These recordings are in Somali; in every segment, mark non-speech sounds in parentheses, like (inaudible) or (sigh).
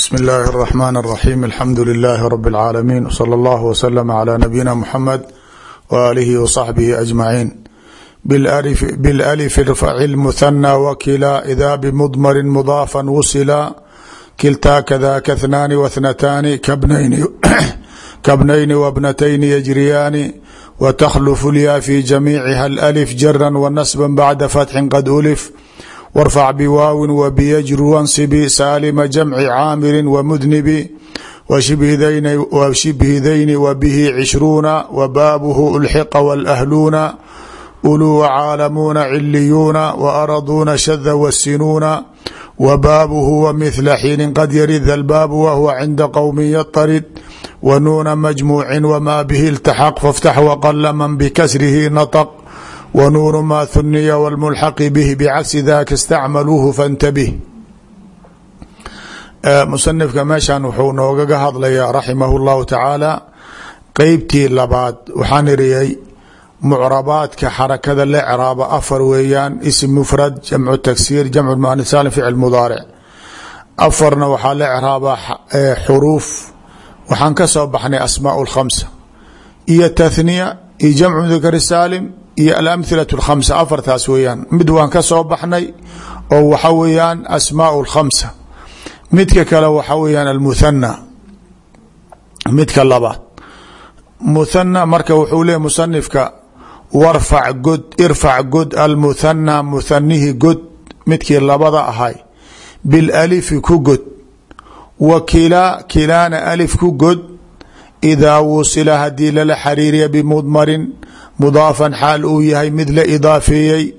bsm اllahi الرحmn الرaxيm alxamdu لlh rb العaalamiin wslى اllah wslm عlى nabiyina mxamed walihi wصaxbihi aجmaciin bilأlf irfaci اlmuhanى wakila ida bmdmri mudaafa wusila kiltaa kadaka اثnaani wاthnataani kabnayni wabnatayni (clears throat) yajriyaani wتklf lya fi jamiiciha اlأlf jara wnasba bacda fatxi qad ulif wاrfac bwaawin wbyjr wansibi saalima jamci caamiri wmudnibi washibhidayni wbihi cishruuna wbaabuhu ulxiqa wاlahluuna uluu wcaalamuuna ciliyuuna waaraduuna shada wasinuuna wbaabuhu wmihla xiinin qad yarid albaabu wahwa cinda qowmi yطrid wanuuna majmuuci wma bihi اltaxaq faاftax wqala man bkasrihi naطq wnuur ma huniya wاlmulxaqi bih bcagsi daka istacmaluuhu fantabih musanifka meeshan wuxuu noogaga hadlayaa raximah اllahu tacaala qeybtii labaad waxaan iriyay mucrabaadka xarakada la craaba afar weeyaan ism mufrad jamcu taksiir jamcu muani salim ficl mudaaric afarna waxaa la craabaa xuruuf waxaan ka soo baxnay asmaa اlkhamsa iyo tahniya iyo jamcu mudakar saalim iyo alamhilaة اkhamsa afartaas weeyaan mid waan ka soo baxnay oo waxa weeyaan asmaa اlkhamsa midka kale waxa weeyaan almuthana midka labaad muthana marka wuxuu leeyay musanifka warfac god irfac god almuthana muthanihi god midkii labada ahay bilalifi ku god wa kilaa kilaana alif ku god idaa wusila haddii lala xariiriya bimudmarin mudaafan xaal uu yahay mid la idaafeeyey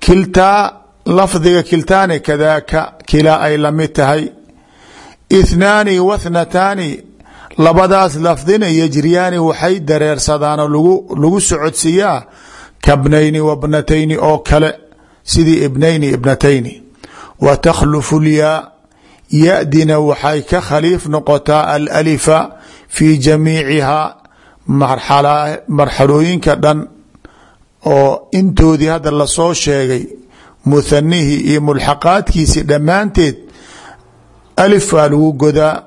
kiltaa lafdiga kiltaani kadaaka kilaa ay la mid tahay ithnaani wathnataani labadaas lafdina yajriyaani waxay dareersadaanoo lagu socodsiiyaa kabnayni wabnatayni oo kale sidii ibnayni ibnatayni wa takhlufu lyaa yadina waxay ka khaliif noqotaa alalifa fii jamiicihaa marxalooyinka dhan oo intoodii hadda la soo sheegay muhanihii iyo mulxaqaadkiisi dhammaanteed alif waa lagu godaa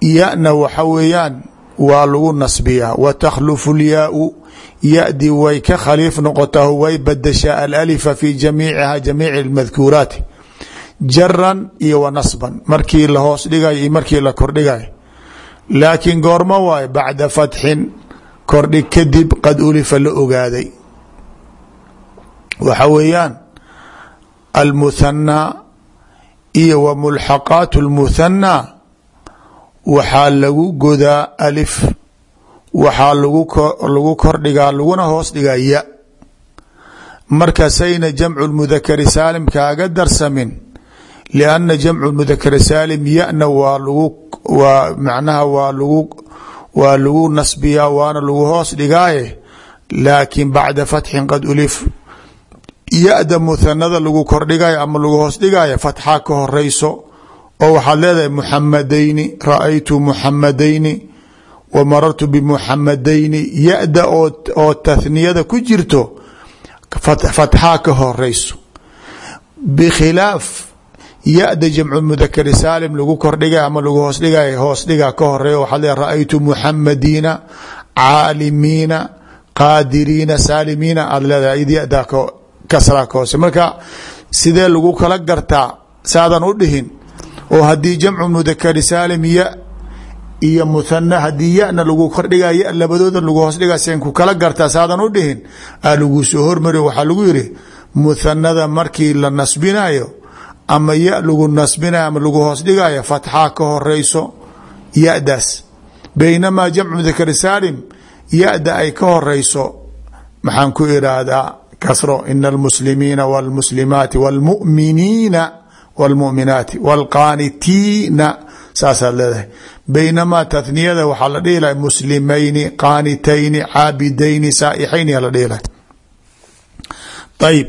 yana waxa weeyaan waa lagu nasbiyaa. Wa takhlufu lyaau yadi way ka khaliif noqotaa way badashaa alalifa fi jamiiciha jamiici madkuuraati jaran iyo wa nasban markii la hoos dhigayo iyo markii la kordhigayo laakiin goormo waayo bacda fatxin kordhig kadib qad ulifa la ogaaday. Waxa weeyaan almuthanaa iyo wa mulxaqaat اlmuthanaa waxaa lagu godaa alif waxaa lagu kordhigaa laguna hoos dhigaa ya. Markasayna jamcu mudakari saalim kaaga darsamin lianna jamcu mudakari saalim yana waa lagu waa macnaha waa lagu waa lagu nasbiyaa waana lagu hoos dhigaaye laakiin bacda fatxin qad ulif ya-da muhanada lagu kordhigayo ama lagu hoos dhigaayo fatxaa ka horeyso oo waxaad leedahay muxamadayni ra'aytu muxamadayni wa marartu bimuxamadayni ya-da oo tathniyada ku jirto fatxaa ka horeyso bikhilaaf ya-da jamcu mudakari lagu kordhigay ama lagu hoos dhigay hoos dhiga ka horreeya waxaad leedahay ra'aytu muxamadiina caalimiina qaadiriina saalimiina aada leedahay ya-da kasraa ka marka sidee lagu kala gartaa saadan u dhihin? Oo haddii jamcu mudakari saalim ya iyo muthana haddii lagu kordhiga labadooda lagu hoos dhiga sen ku kala gartaa saadan u dhihin aa lagu soo hormariyo. Waxaa lagu yiri muthanada markii la nasbinayo ama ya lagu nasbinayo ama lagu hoos dhigayo fatxaa ka horeyso ya-daas baynamaa jamcu mudakari saalim ya-da ay ka horeyso maxaan ku iraahdaa kasro ina almuslimiina wاlmuslimaati wاlmuminiina wاlmuminaati wاlqaanitiina saasaad leedahay baynamaa tathniyada waxaa la dhihi lahay muslimayni qaanitayni caabidayni saaixayni la dhihi lahay ayib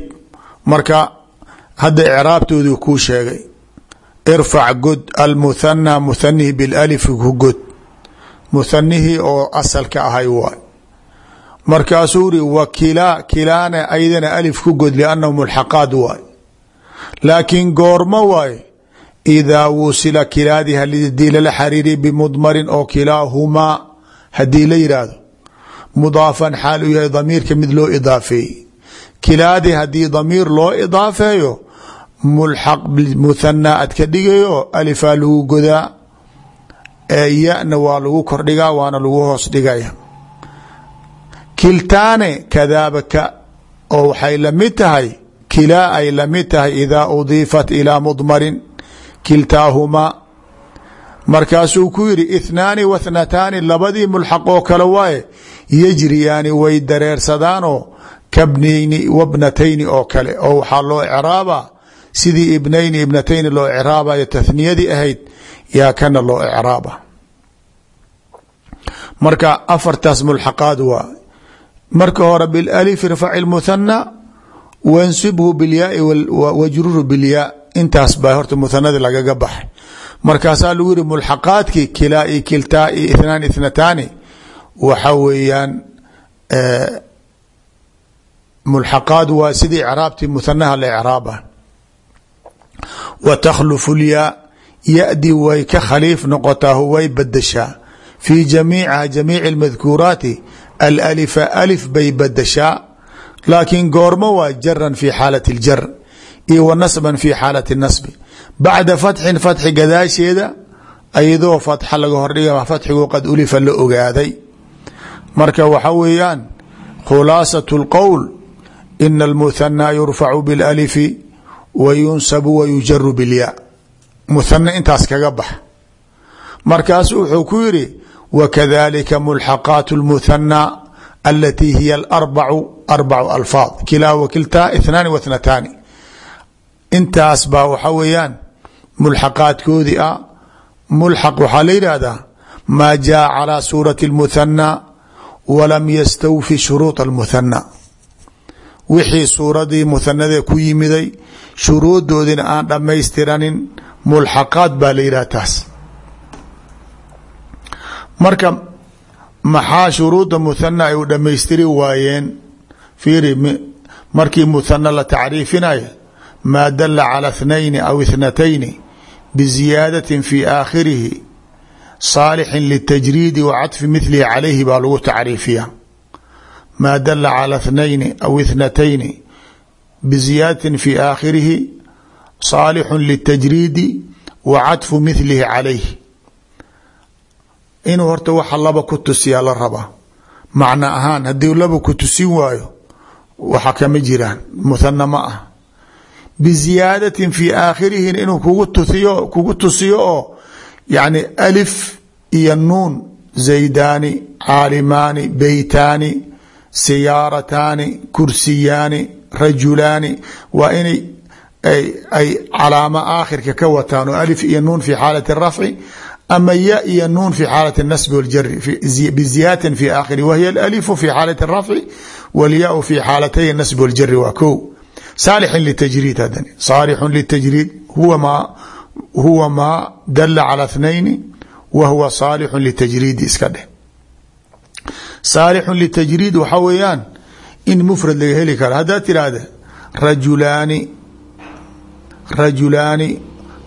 marka hadda icraabtoodii kuu sheegay irfac god almuthana muthanihi bilalifi ku god. Muhanihii oo asalka ahay waay. Markaasuu ri wa kilaa kilaana aydana alif ku god liannahu mulxaqaad waay. Laakiin goormo waaye idaa wusila kilaadii haddii lala xariiriy bimudmarin oo kilaahumaa haddii la yidhaahdo mudaafan xaal u yahay damiirka mid loo idaafeeyey. Kilaadii haddii damiir loo idaafeeyo mulxaq muhanaa ad ka dhigayo alifaa lagu godaa ee yana waa lagu kordhigaa waana lagu hoos dhigaya. Kiltaane kadaabaka oo waxay la mid tahay kilaa ay la mid tahay idaa udiifat ilaa mudmarin kiltaahumaa markaasuu ku yidhi ithnaani wa thnataani labadii mulxaq oo kale waaye yajriyaani way dareersadaanoo kabnayni wabnatayni oo kale oo loo icraabaa sidii ibnayni ibnatayni loo icraabayo tathniyadii ahayd yaa kana loo icraaba. Marka afartaas mulxaqaad waa marka hore bilalif irfaci lmuthana wansibhu bilyaai wajruru bilyaa intaas baa horta muhanadii lagaga baxay. Markaasaa lagu yihi mulxaqaadkii kilaa i kiltaa i ithnaan ithnataani waxa weeyaan mulxaqaad waa sidii icraabtii muhanaha la icraaba wa takhlufu lyaa yadi way ka khaliif noqotaa way badashaa fii jamiica jamiici اmadkuuraati alalifa alif bay badashaa laakiin goormo waa jaran fi xaalat اljar iyo wa nasban fi xaalati nasbi bacda fatxin fatxi gadaasheeda ayadoo fatxa laga hordhiga fatxigu qad ulifa la ogaaday marka waxa weeyaan khulaasaة اlqowl ina اlmuhanaa yurfacu biاlalifi wa yunsabu wa yujaru bilyaa muhana intaas kaga bax markaasu wuxuu ku yidhi wakadalika mulxaqaat اlmuhanaa alatii hiya aarbacu arbacu alfaad kilaa wa kiltaa ithnaani wa thnataani intaas baa waxa weeyaan mulxaqaadkoodii ah mulxaq waxaa la yidhaahdaa maa jaa calى suurati اlmuhanaa walam yastawfi shuruuط اlmuhanaa wixii suuradii muhanadee ku yimiday shuruudoodina aan dhammaystiranin mulxaqaad baa la yidhaha taas. Marka maxaa shuruudda muhana ay u dhammaystiri waayeen? Fiiri markii muhana la tacriifinayo maa dala cala اthnayni aw ithnatayni bisiyaadatin fi aakhirihi saalixin litajriidi wa cadfi calayhi baa lagu tacriifiya maa dala cala اthnayni aw ithnatayni biziyaadatin fi aakhirihi saalixu litajriidi wa caطfu milihi calayh inuu horta waxa laba ku tusiyaa la rabaa macno ahaan haddii laba ku tusin waayo waxa kama jiraan muhana ma ah biziyaadatin fi aakhirihina inuu kugu tusiyo kugu tusiyo oo yani alif iyo nuun zaydaani caalimaani beytaani siyaarataani kursiyaani rajulaani waa inay ay calaamo aakhirka ka wataan oo alif iyo nuun fi xaalati rafci ama ya iyo nuun fi xaalati nasbi waljari biziyatin fi aakhiri wahiya alalifu fi xaalati rafci walyaau fi xaalatay nasbi waljari waa ko saalixin litajriid hadan saalixun litajriid huwa maa huwa maa dala cala اthnayni wa huwa saalixun litajriidi iska dheh. Saalixun in mufrad laga heli karo. Haddaad tiraahda rajulaani rajulaani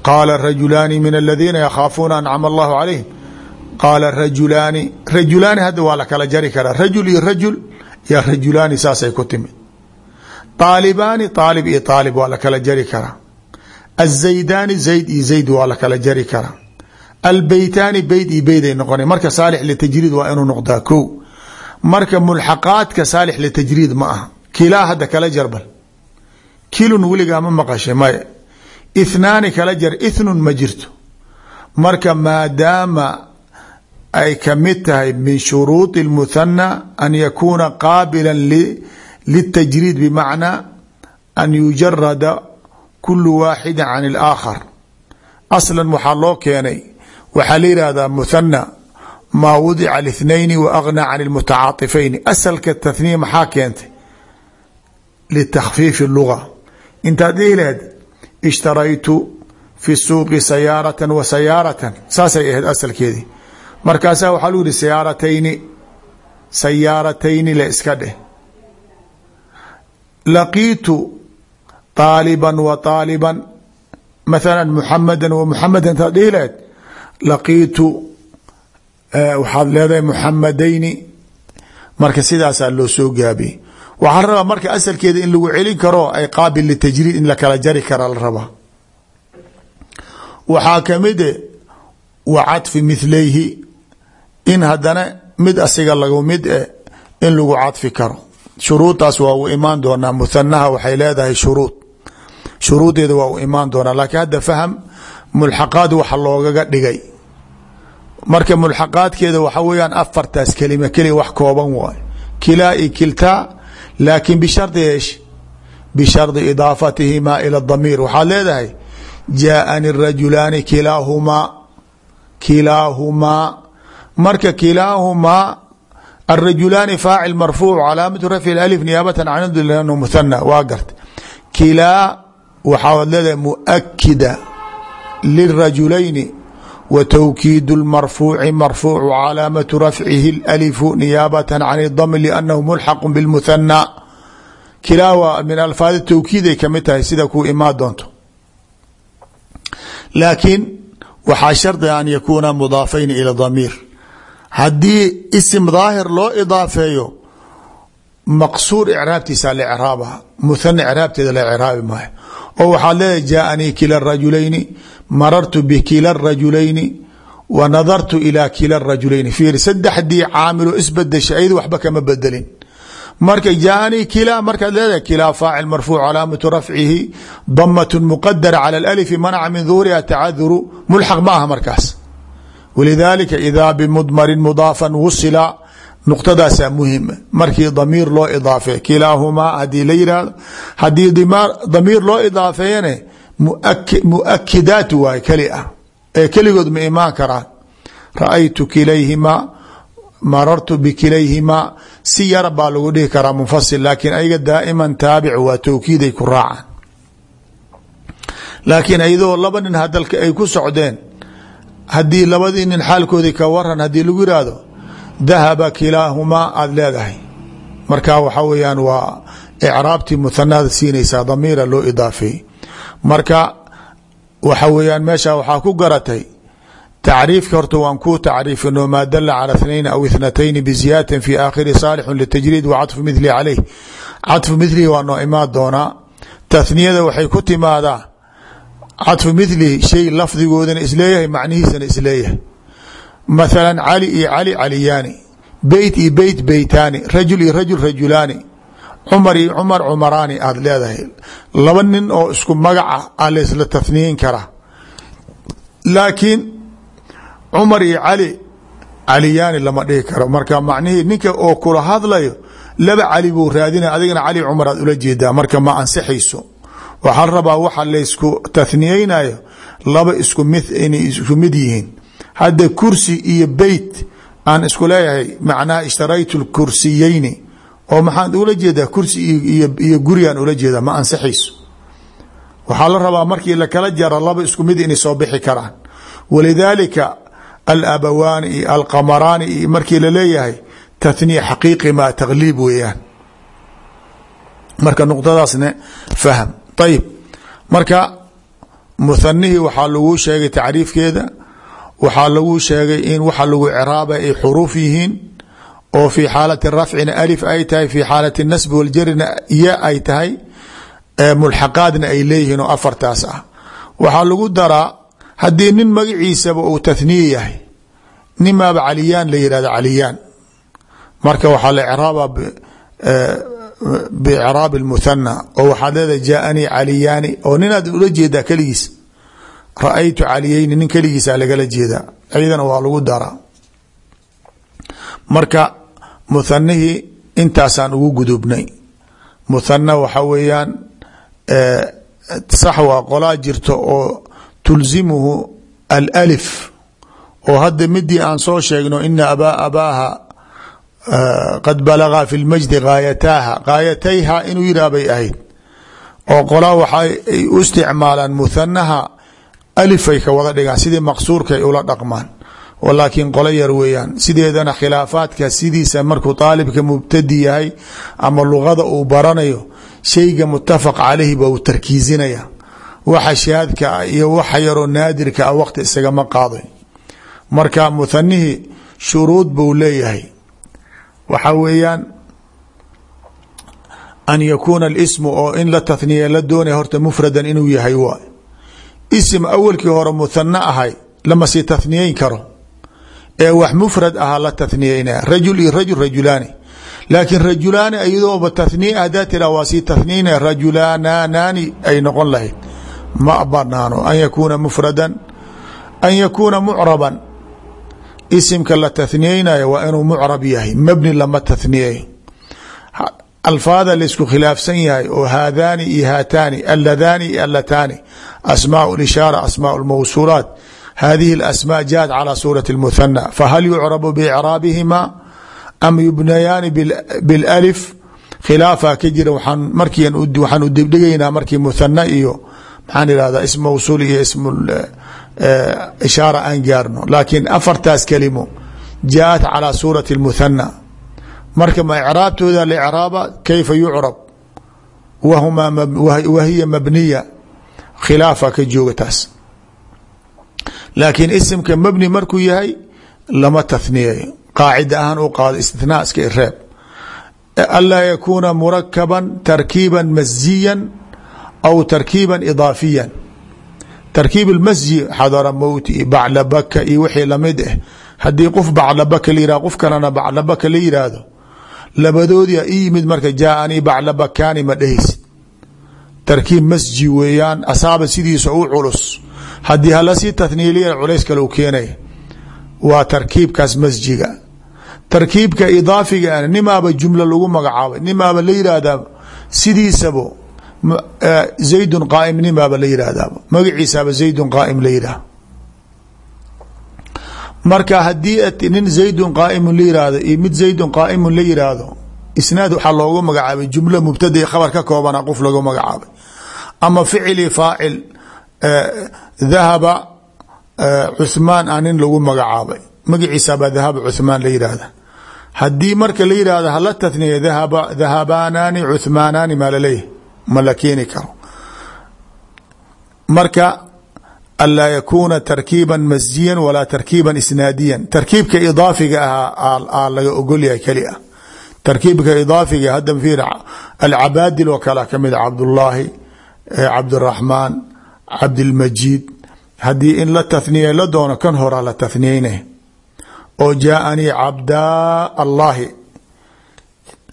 qaala rajulaani min aladiina yakhaafuuna ancama allahu calayhim. Qaala rajulaani rajulaani hadda waa la kala jari karaa. Rajul iyo rajul ya rajulaani saasay ku timid. Aalibaani aalib iyo aalib waa la kala jari karaa. Azaydaani zayd iyo zayd waa la kala jari karaa. Albeytaani beyt iyo beyday noqona marka saalix litajriid waa inuu noqdaa ko marka mulxaqaadka saalix litajriid ma aha. Kilaa hadda kala jarbal kilun weligaa ma maqashay maya ithnaani kala jar ithnun ma jirto. Marka maadaama ay ka mid tahay min shuruudi اlmuthana an yakuuna qaabila litajriid bimacnaa an yujarada kulu waaxidi can اlaakhar aslan waxaa loo keenay waxaa la yihahdaa muthana maa wadica lithnayni wa aghnaa can اlmutacaaطifayni asalka tathniya maxaa keentay litakfiifi luga intaad dhihi lahayd ishtaraytu fi suuqi sayaaratan wa sayaaratan saasay ahayd asalkeedii markaasaa waxaa lagu yihi sayaaratayni sayaaratayni le iska dheh laqiitu طaaliban wa طaaliban mathala muxamada wa muxameda intaad dhihi lahayd laqiitu waxaad leedahay muxamadayni marka sidaasaa loo soo gaabiyey waxaa rabaa marka asalkeeda in lagu celin karo ay qaabil litajriid in la kala jari karaa la rabaa. Waxaa kamide wa cadfi milayhi in hadana mid asiga lagu mid e in lagu cadfi karo. Shuruudaas waa u imaan doonaa muhanaha waxay leedahay shuruud. Shuruudeeda waa u imaan doonaa laakiin hadda faham mulxaqaad waxa loogaga dhigay marka mulxaqaadkeeda waxa weyaan afartaas kelima keliya wax kooban waay. Kilaa i kiltaa laakin bishardi esh bishardi idaafatihimaa ila damiir. Waxaad leedahay jaaani rajulaani kilaahumaa kilaahumaa. Marka kilaahumaa arajulaani faacil marfuuc calaamatu rafci alif niyaabata can muhana waa garta. Kilaa waxaad leedahay muakida lirajulayni وتوkيد المرفوع مرفوع cلاaمة رفعه الألف نياaبة عن الضم لأنه ملحق بالمثنى kilaa min alفاad التwkiiday kamid tahay sida ku imaa doonto laakiin waxaa shardi an yakuna مضاaفayn إلى ضميir haddii isim daahir loo idaafeeyo maqsuur icraabtiisa la craabha muhana craabteeda la craabi maayo. oo waxaad leedahay jaaanii kila rajulayni marartu bikila rajulayni wa nadartu ilaa kila rajulayni. Fiir saddexdii caamiloo isbedesha ayada waxba kama bedelin marka jaaanii kila markaad leedahay kilaa faacil marfuuc calaamatu rafcihi damat muqadara cala alfi manaca min duhuriha tacaduru mulxaq ma aha markaas. Wlidalika ida bmudmarin mudaafan wusila nuqtadaasaa muhima markii damiir loo idaafeey kilaahumaa haddii la yihahdo haddii damiir loo idaafeeyane muakidaat waay keli ah. Ee keligood ma imaan karaan. Ra'aytu kilayhimaa marartu bikilayhimaa si yar baa lagu dhihi karaa munfasil laakiin ayaga daa'iman taabic waa towkiiday ku raacaan. Laakiin ayadoo laba nin hadalka ay ku socdeen haddii labadii nin xaalkoodii ka waran haddii lagu dahaba kilaahumaa aada leedahay marka waxa weeyaan waa icraabtii muhanada siinaysaa damiira loo idaafeeyey marka waxa weeyaan meesha waxaa ku garatay tacriifka horta waan ku tacriifino maa dala cala اثnayn aw ithnatayni bziyaadatin fi aakhiri saalixu litajriid wa caطfu mithli caleyh caطfu mithlihi waa noo imaan doonaa tathniyada waxay ku timaadaa caطfu mithlihi shay lafdigoodana isleeyahay macnihiisana isleeyahay mathala cali iyo cali caliyaani beyt iyo beyt beytaani rajul iyo rajul rajulaani cumar iyo cumar cumaraani aada leedahay. Laba nin oo isku magaca a laysla tahniyin karaa laakiin cumar iyo cali caliyaani lama dhihi karo. Marka macnihii ninka oo kula hadlayo laba cali buu raadinaya adigana cali cumar aad ula jeedaa. Marka ma ansixayso. Waxaa rabaa waxa laysku tahniyeynayo laba isku mid hadda kursi iyo beyt aan isku leeyahay macnaha ishtaraytu kursiyeyni oo maxaan ula jeedaa kursi iyo gurigaan ula jeedaa ma ansixayso waxaa la rabaa markii lakala jaro laba isku mid inay soo bixi karaan. Walidaalika alabawaani iyo alqamaraani iyo markii la leeyahay tahniya xaqiiqi ma tagliib weeyaan. Marka nuqdadaasne fahm ayib marka muhanihii waxaa laguu sheegay tacriifkeeda waxaa laguu sheegay in waxa lagu ciraabay ay xuruuf yihiin oo fi xaalati rafcina alif ay tahay fi xaalati nasbi waljarina ya ay tahay mulxaqaadna ay leeyihiin oo afartaas ah. Waxaa lagu daraa haddii nin magaciisaba uu tahniye yahay nimaaba caliyaan la yihahdo caliyaan. Marka waxaa la craaba bicraab اmuhana oo waxaad leedahay jaaanii caliyaani oo ninaad ula jeedaa ra'aytu caliyeyni nin keligiisa lagala jeedaa ciidana waa lagu daraa. Marka muhanihii intaasaan ugu gudubnay. Muhana waxa weeyaan sax waa qolaa jirto oo tulzimuhu alأlif oo hadda midii aan soo sheegno ina abaa abaaha qad balagaa fi lmajdi gaayataaha gaayatayha inuu yirah bay ahayd. Oo qolaa waxay u isticmaalaan alifay ka wada dhigaan sidii maqsuurkay ula dhaqmaan. Laakiin qolo yar weeyaan sideedana khilaafaadka sidiisa markuu aalibka mubtadi yahay ama luqada uu baranayo shayga mutafaq caleyhi ba uu tarkiizinaya waxa shaadka ah iyo waxa yaroo naadirka ah waqti isagama qaaday. Marka muhanihii shuruud buu leeyahay. Waxa weeyaan an yakuuna اlismu oo in la tahniya la doonaya horta mufradan inuu yahay waay isim awalkii hore muhano ahay lama sii tahniyeyn karo. Ee wax mufrad ahaa la tahniyeynaya rajul iyo rajul rajulaani. Laakiin rajulaani iyadooba tahniye hadaa tira waa sii tahniyeynaya rajulaananaani ay noqon lahayd. Ma banaano an yakuuna mufradan an yakuuna mucraban. Isimka la tahniyeynayo waa inuu mucrab yahay mabni lama tahniyeyo alfaada laisku khilaafsan yahay oo haadaani iyo haataani aladaani iyo alataani asmaau lishaara asmaau lmawsuulaat hadihi اlasmaa jaat calى suurati اlmuhana fahal yucrabu bicraabihima am yubnayaani biاlalif khilaafaa ka jira waxaan markii waxaan u dibdhigaynaa markii muhana iyo maxaan ihahdaa ism mawsuul iyo ism ishaara aan gaarno laakiin afartaas kelimo jaat calى suurati اlmuhana marka ma icraabtooda licraaba kayfa yucrab? Wahiya mabniya? Khilaafa ka jooga taas laakiin isimka mabni markuu yahay lama tahniyayo qaacida ahaan u qaado istithnaa iska ireeb anlaa yakuuna murakaban tarkiiba masjiya aw tarkiiba idaafiya tarkiib masji xadara mowti iyo baclabaka iyo wixii la mid ah haddii qof baclabaka la yihah qof kalena baclabaka la labadoodii i yimid marka jaaanii baclabakaani ma dhehaysid tarkiib masji weeyaan asaaba sidiisa u culus. Haddii halasii tahniiliya culays kale u keenaya waa tarkiibkaas masjiga tarkiibka idaafiga nimaaba jumla lagu magacaabay nimaaba la yihahdaa sidiisabo zaydun qaaim nimaaba la yihahdaaba magaciisaaba zaydun qaaim la yidhah marka haddii nin zaydun qaaimun la yihahdo iyo mid zaydun qaaimun la isnaad waxaa loogu magacaabay jumlo mubtada i khabar ka koobana qof lagu magacaabay. Ama ficili faacil dahaba cuhmaan a nin magacaabay. Magaciisabaa dahaba cuhmaan la yihahda haddii marka la yihahdo hala tahniya dahaba dahabaanaani cuhmaanaani maa marka anlaa yakuuna tarkiiba masjiya walaa tarkiiba isnaadiya tarkiibka idaafiga ahaa laga ogolyahay keli ah tarkiibka idaafiga hadda fiir alcabaadil oo kale ka mid cabdullaahi cabdiraxmaan cabdilmajiid haddii in la tahniya la doono kan horaa la tahniyeyna oo jaaanii cabdaa allaahi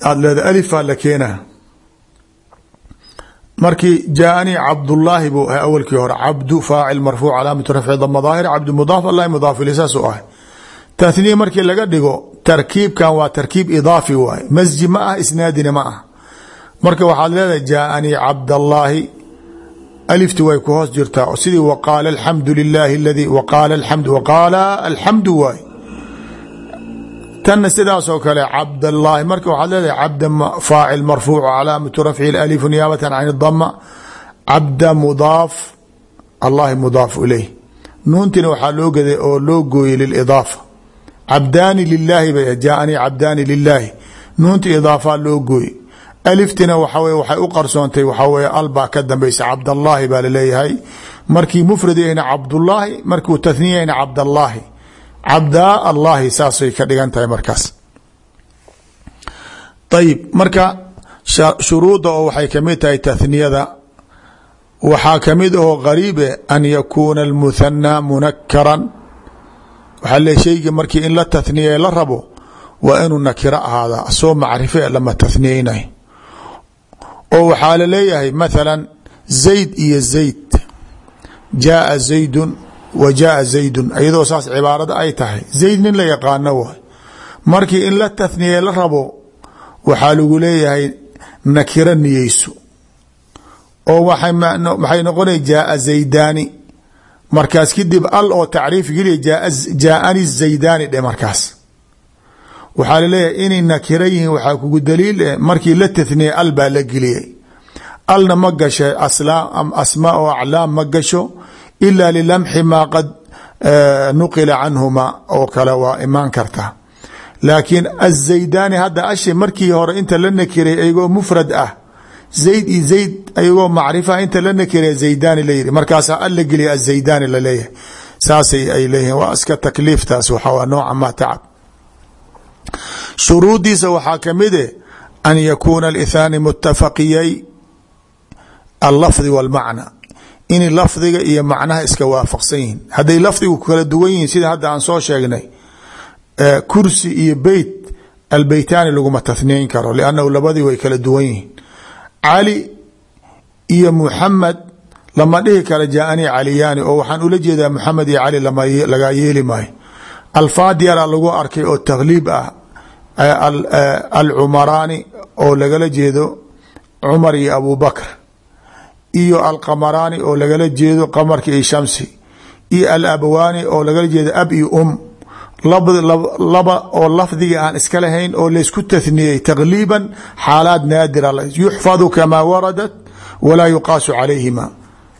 aad leeda alifaa la keena markii jaaanii cabdullaahi buu ahay awalkii hore. Cabdu faacil marfuuc calaamatu rafci dama daahir cabdu mudaaf allahi mudaaf ilay saas u ahay tahniya markii laga dhigo tarkiibkan waa tarkiib idaafi waaye masji ma ah isnaadina ma ah. Marka waxaad leedahay jaaanii cabdallaahi alifti way ku hoos jirtaa. Sidii waqaala alxamdu lilaahi aladii waqaala alxamdu waqaala alxamdu waay tanna sidaasoo kale cabdallaahi marka waxaad leedahay cabda faacil marfuuc calaamatu rafci alifu niyaabatan can dama cabda mudaaf allahi mudaaf ilayh. Nuuntina waxaa loo gaday oo loo gooyey lilidaafa. Cabdaani lilaahi bay jaaanii cabdaani lilaahi nuunta idaafaa loo gooye aliftina waxa w waxay u qarsoontay waxaa weye albaa ka dambeysa cabdallaahi baa la leeyahay markii mufradayna cabdullaahi markuu taniyayna cabdallaahi cabdaa allaahi saasay ka dhigan tahay markaas. Ayib marka shuruudda oo waxay ka mid tahay tahniyada waxaa ka mid aho gariibe an yakuuna almuthanaa munakaran waxaa le shayga markii in la tahniye la rabo waa inuu nakiro ahaada asoo macrife lama tahniyeynayo oo waxaa la leeyahay mathala zayd iyo zayd. Jaaa zaydun wa jaaa zaydun iyadoo saas cibaarada ay tahay zayd nin la yaqaano waay markii in la tahniye la rabo waxaa lagu leeyahay nakiro niyeyso oo maxay noqonay jaaa zaydaani markaas kadib al oo tacriif geliya jaaani zaydaani dhe markaas waxaa la leeyahay inay nakiro yihiin waxaa kugu daliil markii la tahniye al baa la geliyay alna ma gasha asmaa o aclaam ma gasho ila lilamxi maa qad nuqila canhuma oo kale waa imaan karta laakiin azaydaani hadda ashi markii hore inta la nakiray iyagoo mufrad ah zayd iyo zayd ayagoo macrifa inta la nakiraya zaydani la yidhi markaasaa alla geliya azaydani la leeyahay saasay ay leeyihiin waa iska takliiftaas waxaa nooca ma tacab shuruudiisa waxaa ka mid e an yakuuna اlithaani mutafaqiyay allafdi wاlmacna in lafdiga iyo macnaha iska waafaqsan yihiin hadday lafdigu kala duwan yihiin sida hadda aan soo sheegnay kursi iyo beyt albeytaani laguma tahniyeyn karo lannahu labadii way kala duwan yihiin. Cali iyo muxamed lama dhihi karo jaaanii caliyaani oo waxaan ula jeedaa muxamed iyo cali lagaa yeeli maayo. Alfaad yara lagu arkay oo takhliib ah alcumaraani oo lagala jeedo cumar iyo abu bakr iyo alqamaraani oo lagala jeedo qamarka iyo shamsi iyo alabawaani oo lagala jeedo ab iyo um. Laba oo lafdiga aan iska lahayn oo laysku tathniyey takhliiban xaalaad naadira yuxfadu kamaa waradat walaa yuqaasu calayhima.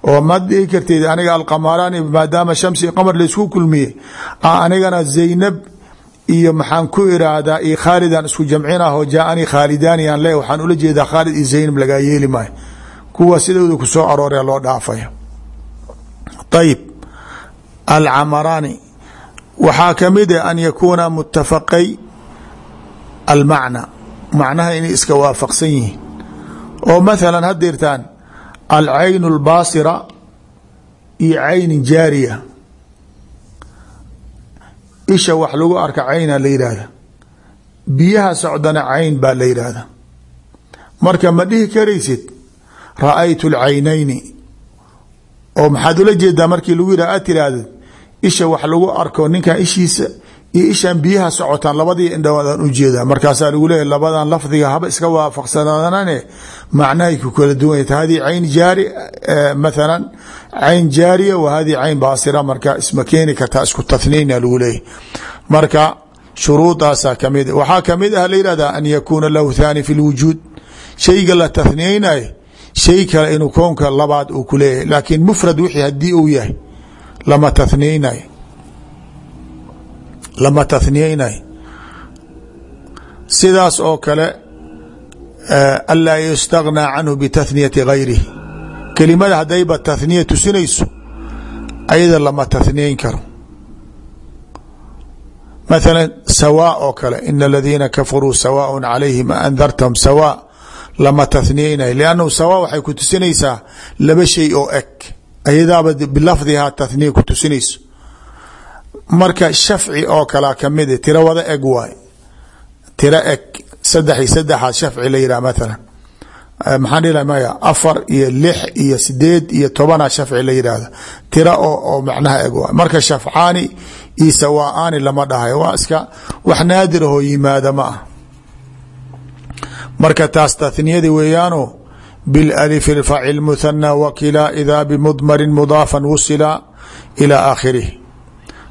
Oo ma dhihi karteed aniga alqamaraani maadaama shamsi qamar laysku kulmiye anigana zaynab iyo maxaan ku iraahdaa iyo khaalidaan isku jamcinah jaaanii khaalidaani aan le waxaan ula jeedaa khaalid iyo zaynab lagaa yeeli maayo kuwa sidooda ku soo arooree loo dhaafaya ayib alcamaraani waxaa ka mid a an yakuuna mutafaqay almacna. Macnaha inay iska waafaqsan yihiin. Oo mathalan hadirtaan alcayn اlbaasira iyo caynin jaariya. Isha wax lagu arka cayna la yidhaahda biyaha socdana cayn baa la yidhaahda marka ma dhihi karaysid ra'aytu lcaynayni oo maxaad ula jeedaa markii lagu yidhah aad tiraahda isha wax lagu arko ninkan ishiisa iyo ishaan biyaha socotaan labadii indhawaadaan u jeedaa markaasaa lagu leeyahy labadan lafdiga haba iska waafaqsananane macnahay ku kala duwan haddii cayn jaari mathalan cayn jaariya wa haddii cayn baasira. Marka isma keeni kartaa isku tathniyna lagu leeyahy marka shuruudaasaa ka mid waxaa ka mid ah la yihahda an yakuuna lahu thaani fi lwujuud shayga la tathniyeynayo shay kale inuu koonka labaad uu ku leeyahay. Laakiin mufrad wixii haddii uu yahay lama tathniyeynayo lama tathniyeynayo sidaas oo kale anlaa yustagnaa canhu bitathniyati gayrihi kelimada haddayba tathniya tusinayso ayada lama tathniyeyn karo. Mathala sawaa oo kale ina aladiina kafaruu sawaaء calayhim aandartahum sawaa lama tathniyeynayo liannahu sawaa waxay ku tusinaysaa laba shay oo eg. Ayadaaba bilafdihaa tathniya ku tusinayso. Marka shafci oo kalea ka mid tiro wada eg waay. Tiro eg saddex iyo saddexaad shafci la yidhah mathalan. Maxaan dhihi maya? Afar iyo lix iyo sideed iyo tobana shafci la yidhaahda tiro oo macnaha eg waay. Marka shafcaani iyo sawaaani lama dhahayo waa iska wax naadir ahoo yimaada ma ah marka taas tathniyadi weeyaano bilأlif irfaci muthana wakila ida bmudmarin mudaafa wusila ilى aakhirih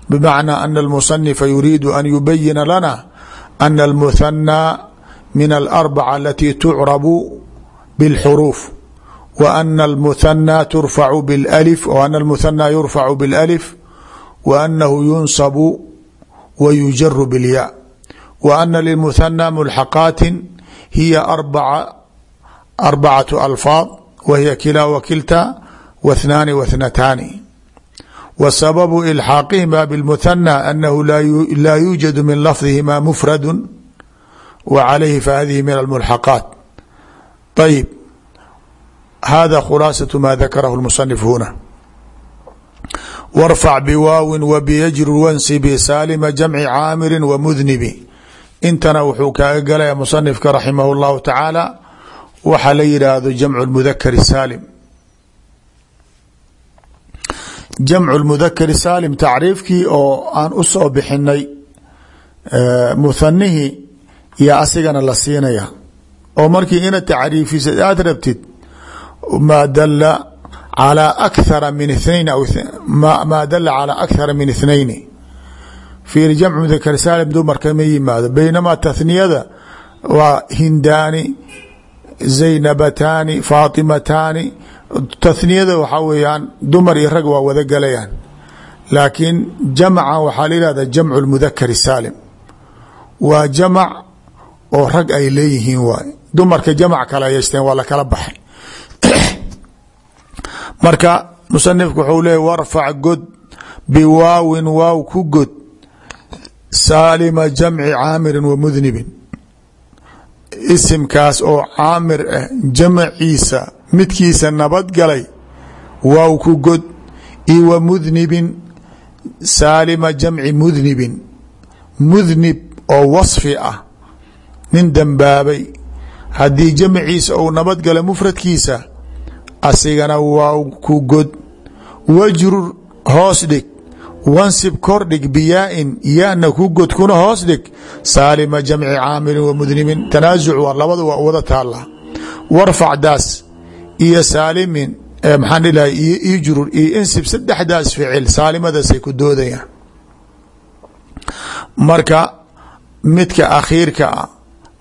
bmacnaa ana almusanifa yuriidu an yubayina lana ana almuthana min alarbaca alati tucrabu bاlxuruuf wa ana almuthana turfacu biاlif w ana almuthana yurfacu biاlalif wa anahu yunsabu wa yujaru biاlya wa ana lilmuthana mulxaqaati hiya arbacatu alfaad wa hiya kilaa wa kilta wa thnaani wa thnataani wa sababu ilxaaqihima bilmuthana anahu laa yuujadu min lafdihima mufradu wa calayhi fahadihi min almulxaqaat. Ayib hada khulaasatu ma dakarahu lmusanif huna. Warfac biwaawin wabiyajri wansib saalima jamci caamiri wamudnibi intana wuxuu kaaga galaya musanifka raximah اllahu tacaala waxa la yihaahdo jamcu mudakar saalim. Jamcu mudakari saalim tacriifkii oo aan u soo bixinay eh, muhanihii iyo asigana la siinaya. Oo markii inaad tacriifisad aad rabtid maa dala calaa akhara min ithnayn maa dala calaa akhara min ithnayni fiiri jamcu mudakari saalim dumarka ma yimaado. Baynamaa tathniyada waa hindaani zaynabataani faatimataani tathniyada waxaa weeyaan dumar iyo rag waa wada galayaan. Laakiin jamca waxaa la yihahda jamcu mudakari saalim. Waa jamac oo rag ay leeyihiin waay dumarka jamac kala yeeshteen waa lakala baxay. Marka musanifku wuxuu leeyay warfac god biwaawin waaw ku god saalima jamci caamirin wa mudnibin. Isimkaas oo caamir ah jamaciisa midkiisa nabadgalay waaw ku god io wa mudnibin. Saalima jamci mudnibin. Mudnib oo wasfi ah nin dambaabay. Haddii jamaciisa ou nabadgala mufradkiisa asigana waaw ku god. Wajrur hoos dhig wansib kor dhig biyaa-in yaana ku god kuna hoos dhig. Saalima jamci caamilin wa mudnibin tanaasuc waa labada waa wada taala warfacdaas iyo saalimin maxaan dhilaha iyo ijrur iyo insib saddexdaas ficil saalimadaasay ku doodayaan. Marka midka akhiirka a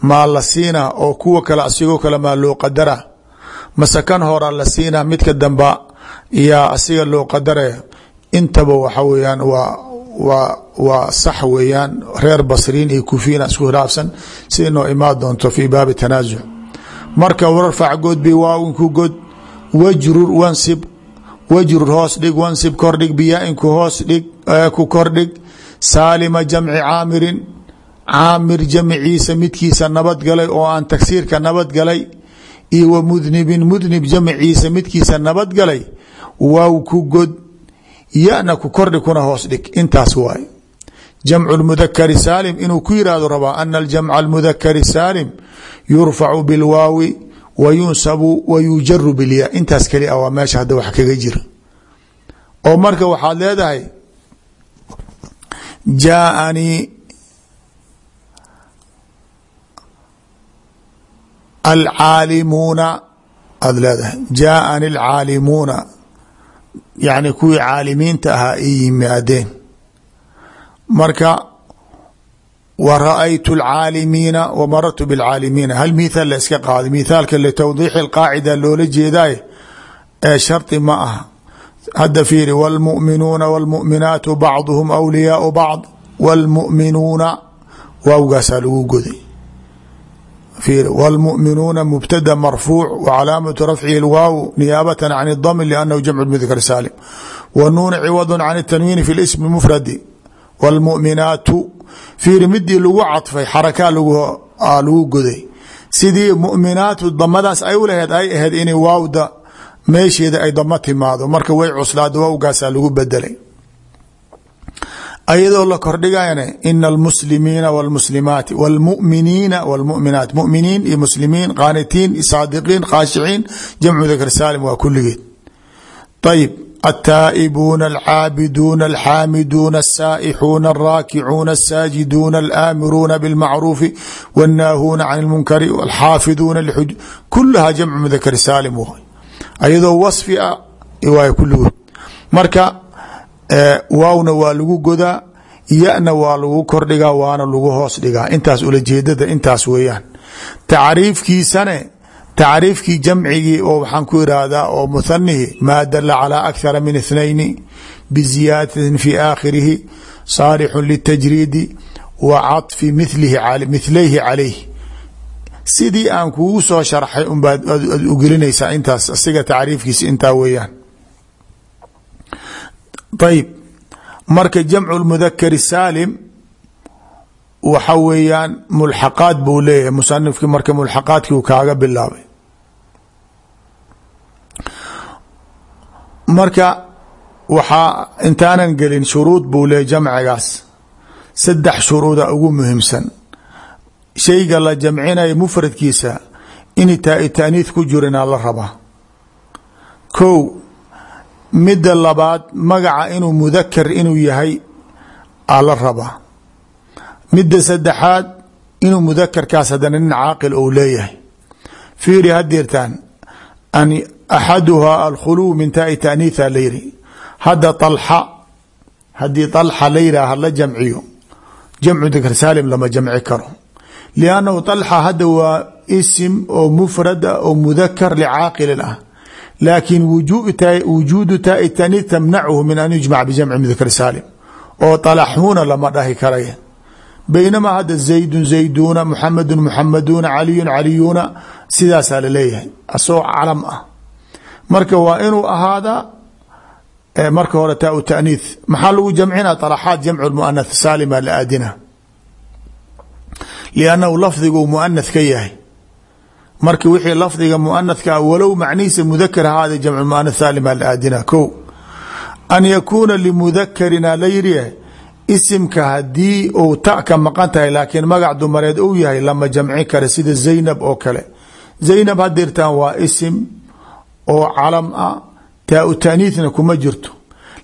maa la siinaa oo kuwa kale asigoo kale maa loo qadara mase kan hora la siinaa midka damba yaa asiga loo qadaraya intaba waxa weeyaan waa waa waa sax weeyaan. Reer basriin iyo kufiina isku khilaafsan si inoo imaan doonto fi baabi tanaasuc marka warfac good bi waawin ku god wajrur wansib wajrur hoos dhig wansib kordhig biyaa-in ku hoos dhig ku kordhig saalima jamci caamirin caamir jamciisa midkiisa nabadgalay oo aan tagsiirka nabadgalay iyo wa mudnibin mudnib jamciisa midkiisa nabadgalay waaw ku god yana ku kordhi kuna hoos dhig. Intaas waay. Jamcu lmudakari saalim inuu ku yihahdo rabaa ana aljamca almudakari saalim yurfacu bilwaawi wa yunsabu wa yujaru bilyaa intaas keli a waa meesha hadda wax kaga jira. Oo marka waxaad leedahay jaaanii alcaalimuuna aad leedahay jaaani alcaalimuuna yacni kuwii caalimiinta ahaa i yimaadeen marka wa ra-aytu alcaalimiina wa marartu bilcaalimiina hal mithaal la iska qaaday mithaalka litawdiixi alqaacida loola jeedaay ee shardi ma aha hadda fiiri wاlmuؤminuuna wاlmuؤminaatu bacduhum awliyaau bacd wاlmuؤminuuna waawgaasaa lagu goday fiiri wاlmuؤminuuna mubtada marfuuc wcalaamatu rafcihi اlwaaw niyaabata can اdm lأnnahu jamc mudkr saalim wnuuna ciwad can الtanwiini fi اsm mfradi wاlmuؤminaatu fiiri midii lagu cadfay xarakaa lagu goday sidii muؤminaatu damadaas ay u laheed ay ahayd inay waawda meesheeda ay damo timaado marka way cuslaada waawgaasaa lagu bedelay ayadoo la kordhigayana ina almuslimiina wاlmuslimaati wاlmuminiina wاlmuminaat muminiin iyo muslimiin qaanitiin saadiqiin khaashiciin jamcu dakr saalim waa kuligeed ayib التائبون العاabدون الحاamدون السائحون الراaكعون الساجدون الآmiرون بالمعروف والناaهوna عن المنkر الxاaفظوna لxuج كلhaa جمع مذkر sاaلم w ayadoo waصفi a waay kuligood marka waawna waa lagu godaa yana waa lagu kordhigaa waana lagu hoos dhigaa intaas ulajeedada intaas weeyaan. Tacriifkiisane tacriifkii jamcigii oo waxaan ku irahdaa oo muthanihi maa dala calaa akthara min ithnayni biziyaadatin fi aakhirihi saarixun litajriidi wa caطfi mithlayhi calayh. Sidii aan kugu soo sharxay unbaa ad ogelinaysaa intaas asiga tacriifkiisa intaa weeyaan ayb marka jamcu mudakari saalim waxa weeyaan mulxaqaad buu leeyahay. Musanifkii marka mulxaqaadkii uu kaaga bilaabay. Marka waxaa intaanan gelin shuruud buu leeyahy jamcigaas. Saddex shuruuda ugu muhiimsan. Shayga la jamcinayo mufradkiisa in taa taaniith ku jirinaa la rabaa. Kow midda labaad magaca inuu mudakar inuu yahay aa la rabaa midda saddexaad inuu mudakarkaas haddana nin caaqil ou leeyahay. Fiiri hadirtaan an axaduhaa alkhuluw min taai taaniitha la yiri hadda alxa haddii alxa la yidhaaha la jamciyo. Jamcu dakr saalim lama jamci karo. Liannahu alxa hadda waa isim oo mufrad ah oo mudakar licaaqilin ah laakiin wujuudu taai taaniith tamnachu min an yujmac bijamci mudakr saalim. Oo alaxuuna lama dhahi karaya baynamaa hadda zaydun zayduuna muxamedun muxameduuna caliyun caliyuuna sidaasaa la leeyahay asagoo calam ah. Marka waa inuu ahaadaa marka hore taa u taaniith maxaa lagu jamcina طalaxaat jamcu muanath saalima la aadina liannahu lafdiguu muanath ka yahay marka wixii lafdiga muanathka walow macnihiisa mudakar ahaada jamcu muanath saalima la aadina. Ko an yakuuna limudakarina la yidhi isimka haddii uu ta ka maqan magac dumareed uu yahay lama jamci kara sida zaynab oo kale. Zaynab hadirtaan waa isim oo calam ah taa u taaniithna kuma jirto.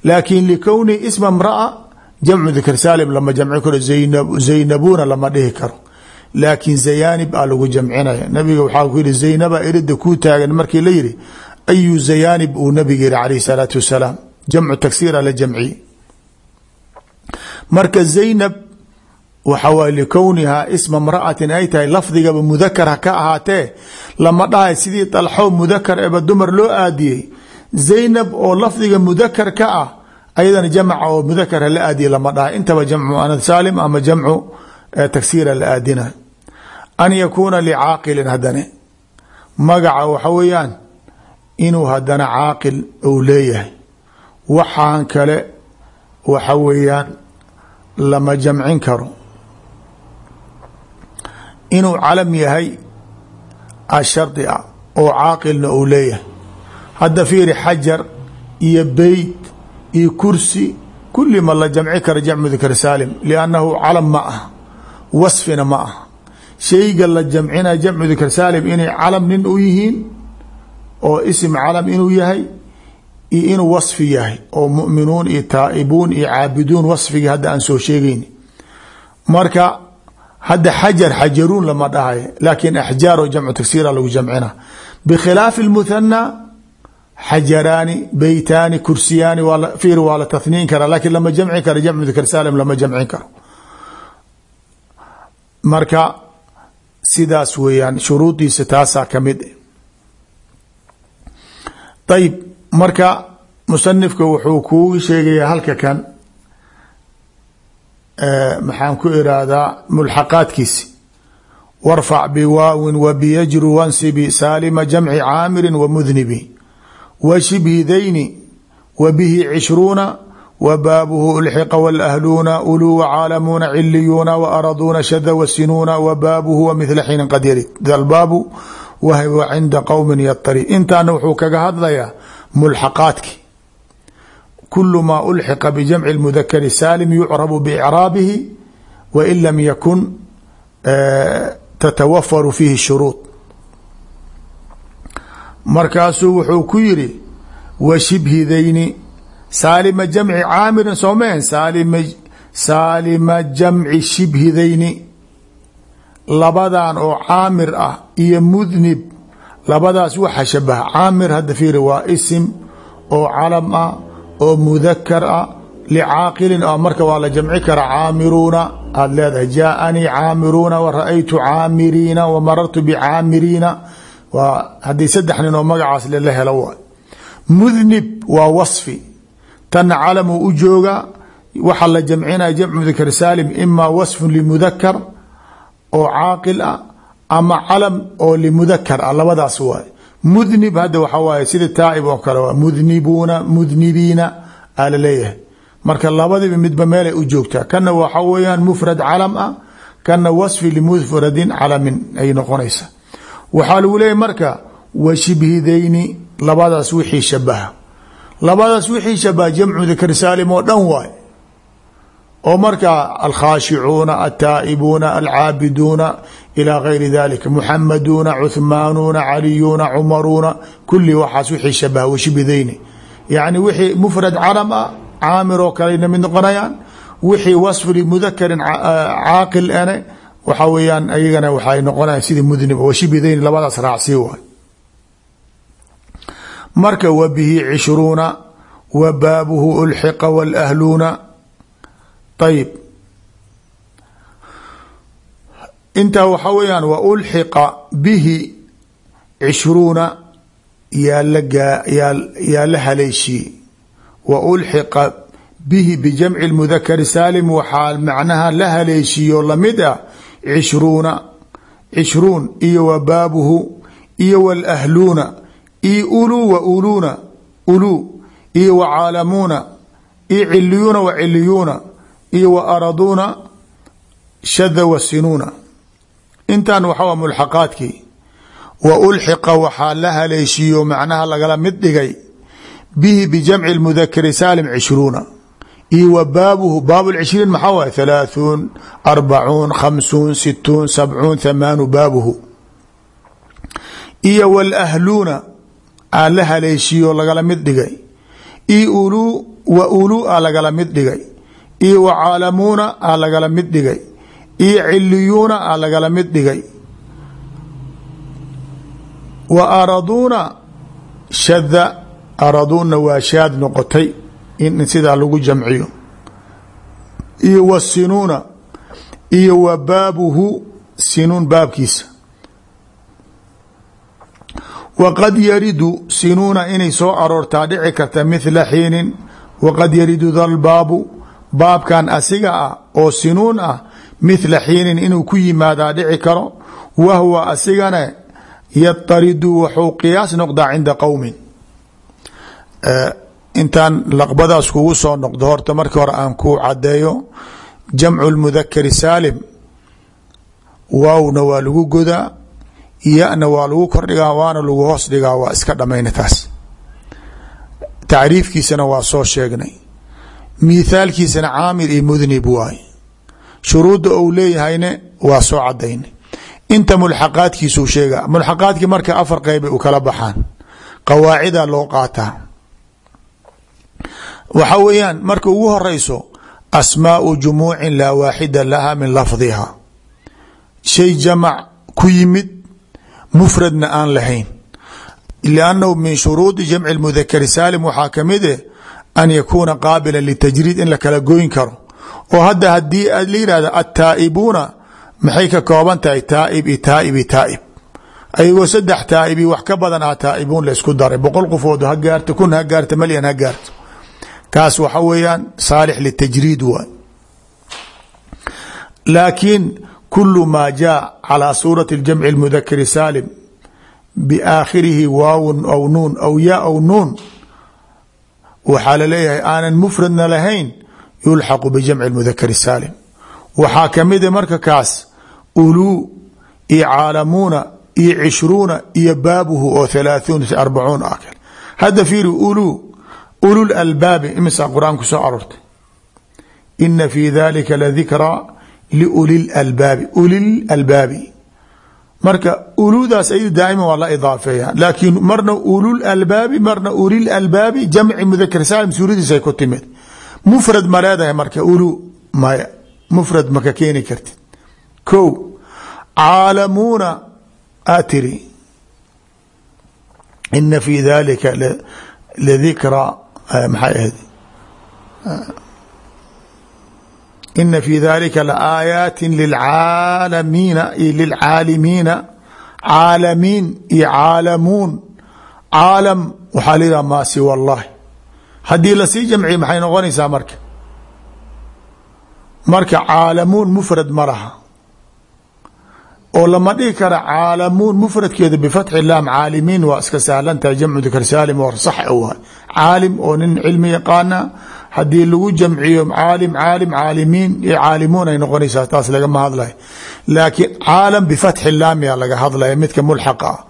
Laakiin likowni isma mraa jamcu dikr saalim lama jamci karo zaynabuna lama dhihi karo laakiin zayanib a lagu jamcinaya. Nabiga waxaa ku yihi zaynaba irida kuu taagan. Markii la yihi ayu zayanib uu nabiga yihi calayh salaatu wasalaam. Jamcu tagsiira la jamciye marka zaynab waxa waay likownihaa isma mra'atin ay tahay lafdigaba mudakar ka ahaatee lama dhahay sidii dalxo mudakar eba dumar loo aadiyey. Zaynab oo lafdiga mudakar ka ah ayadana jamca oo mudakar hala aadiye lama dhahay. Intaba jamcu muanad saalim ama jamcu tagsiira la aadina. An yakuuna licaaqilin hadane magaca waxa weeyaan inuu hadana caaqil ou leeyahay. Waxaan kale waxa weeyaan lama jamcin karo. Inuu calam yahay a shardi ah oo caaqilna uu leeyahay. Hadda fiiri xajar iyo beyt iyo kursi kulli ma la jamci kara jamcu dikr saalim liannahu calam ma ah wasfina ma ah shayga la jamcina jamcu dikr saalim inay calam nin u yihiin oo isim calam inuu yahay iyo inuu wasfi yahay oo muminuun iyo taaibuun iyo caabiduun wasfigii soo sheegeyn marka hadda xajar xajaruun lama dhahay laakiin axjaar jamcu tagsiira lagu jamcina. Bikhilaafi اlmuthana xajaraani beytaani kursiyaani fiir waa la tahniin kara laakiin lama jamci karo jamcu dikr saalim lama jamcin karo marka sidaas weeyaan shuruudiisa taasaa ka mid ayb marka musanifka wuxuu kuu sheegayaa halka kan maxaan ku irahdaa mulxaqaadkiisi. Warfac biwaawin wabiyajru wansibi saalima jamci caamirin wamudnibi wa shibhidayni wa bihi cishruuna wa baabuhu ulxiqa walahluuna uluu wacaalamuuna ciliyuuna waaraduuna shada wasinuuna wa baabuhu wa mila xiinin qad yarid dalbaabu wahwa cinda qowmin yatari intaana wuxuu kaga hadlayaa mulxaqaadki kulu maa ulxiqa bijamci mudakari saalim yucrabu biicraabihi wain lam yakun tatawafaru fiihi shuruud markaasuu wuxuu ku yiri wa shibhidayni saalima jamci caamirin soomeen saalima jamci shibhidayni. Labadan oo caamir ah iyo mudnib labadaas waxa shabaha. Caamir hadda fiiri waa isim oo calam ah oo mudakar ah licaaqilin ah. Marka waa la jamci kara caamiruuna aada leedahay jaaanii caamiruuna wa ra'aytu caamiriina wa marartu bicaamiriina. Waa haddii saddex nin oo magacaas lala helo waay waa wasfi tanna calamuu u joogaa waxaa la jamcinaya jamcu mudakar saalim imaa wasfun limudakar oo caaqil ah ama calam oo limudakar ah labadaas waay mudnib hadda waxaa waaye sida taacib oo kale waa mudnibuuna mudnibiina marka labadiba midba meelay u joogtaa. Kana waxa weeyaan mufrad calam ah kana wasfi limufradin calamin ay noqonaysa waxaa lagu leeyahy marka wa shibhidayni labadaas wixii shabaha labadaas wixii shabaha jamcu dikr saalim oo dhan waay. oo markaa alkhaashicuuna altaa'ibuuna alcaabiduuna ilى gayri dalika muxamaduuna cuhmaanuuna caliyuuna cumaruuna kuli waxaas wixii shabaha washibidayni yani wixii mufrad calam ah caamir oo kalena mid noqonayaan wixii wasfu limudakarin caaqil ane weeyaan ayagana waxay noqonayan sidii mudnib washibidayni labadaas raacsii waay marka wa bihi cishruuna wa baabuhu ulxiqa wاlahluuna ayib intaa waxaa weeyaan wa ulxiqa bihi cishruuna yaa la yaa la haleeshiye wa ulxiqa bihi bijamci mudakari saalim waxaa macnaha la haleeshiiyo la mid ah cishruuna cishruun iyo wa baabuhu iyo walahluuna iyo uluu wa uluuna uluu iyo wa caalamuuna iyo ciliyuuna wa ciliyuuna iyo wa araduuna shada wa sinuuna. Intan waxaa mulxaqaadkii. Wa ulxiqa waxaa la haleeshiiyo macnaha lagala mid dhigay bihi bijamci mudakari saalim cishruuna. Iyo wa baabuhu baab cishriin maxaa waay halaaثuun arbacuun khamsuun situun sabcuun thamaanu baabuhu. Iyo walahluuna aa la haleeshiiyo lagala mid dhigay. Uluu wa uluu a lagala mid dhigay. Iyo wa caalamuuna a lagala mid dhigay. Iyo ciliyuuna a lagala mid dhigay. Wa araduuna shada araduuna waa shaad noqotay in sidaa lagu jamciyo. Iyo wa sinuuna iyo wa baabuhu sinuun baabkiisa waqad yaridu sinuuna inay soo aroortaa dhici karta mithla xiinin waqad yaridu dalbaabu baabkan asiga ah oo sinuun ah mithla xiinin inuu ku yimaadaa dhici karo wahwa asigana yataridu waxuu qiyaas noqdaa cinda qowmin intaan laqbadaas kugu soo noqdo horta markii hore aan ku cadeeyo jamcu lmudakari saalim waawna waa lagu godaa yana waa lagu kordhigaa waana lagu hoos dhigaa waa iska dhamayna taas. Tacriifkiisana waa soo sheegnay. Mithaalkiisana caamil iyo mudnib waay shuruudda ou leeyahayne waa soo cadaynay inta mulxaqaadkiisuu sheega mulxaqaadkii marka afar qeybay u kala baxaan. Qawaacida loo qaataa. Waxa weeyaan marka ugu horeyso asmaau jumuucin laa waaxida laha min lafdiha shay jamac ku yimid mufradna aan lahayn. Liannahu min shuruudi jamci mudakari saalim waxaa ka mid eh an yakuuna qaabila litajriid in la kala goyn karo. Oo hadda haddii la yihahda attaa'ibuuna maxay ka kooban tahay taaib i taaib i taaib? Ayagoo saddex taaibi wax ka badan ah taaibuun la isku daray. Boqol qofood ha gaarto kun ha gaarto malyan ha gaarto. Kaas waxa weeyaan saalix litajriid waay. Laakiin kulu maa jaa calى suurati اjamci اmudakari saalim biaakhirihi waawun aw nuun aw ya aw nuun waxaa laleeyahay aanan mufradna lahayn yulxaqu bijamci mudakari saalim waxaa kamida marka kaas uluu iyo caalamuuna iyo cishruuna iyo baabuhu oo halaaثuun arbacuun ah hadda fiiri uluu ulul albaabi imisaa qur-aan ku soo aroortay ina fi dalika ladikraa liuli lalbaabi ulil albaabi marka uludaas ayadu daa'ima waa la idaafeeya laakiin marna ulul albaabi marna ulil albaabi jamci mudakar saalim suuradiisay ku timid mufrad ma leedahay marka ulu maya mufrad maka keeni kartid ko caalamuuna aa tiri ina fi dalika ladikraa maxay ahayd ina fi dalika laaayaati lilcaalamiina lilcaalimiina caalamiin iyo caalamuun caalam waxaa la yidhaha maa siwa allahi haddii la sii jamciye maxay noqonaysaa marka marka caalamuun mufrad ma laha oo lama dhihi kara caalamuun mufradkeeda bifatxi laam caalimiin waa iska sahlan tahay jamcu dikr saalim oo sax waay caalim oo nin cilmi yaqaana haddii lagu jamciyo caalim caalim caalimiin iyo caalimuun ay noqonaysaa taas lagama hadlay laakiin caalam bifatxi laamya laga hadlaya midka mulxaqa. Ah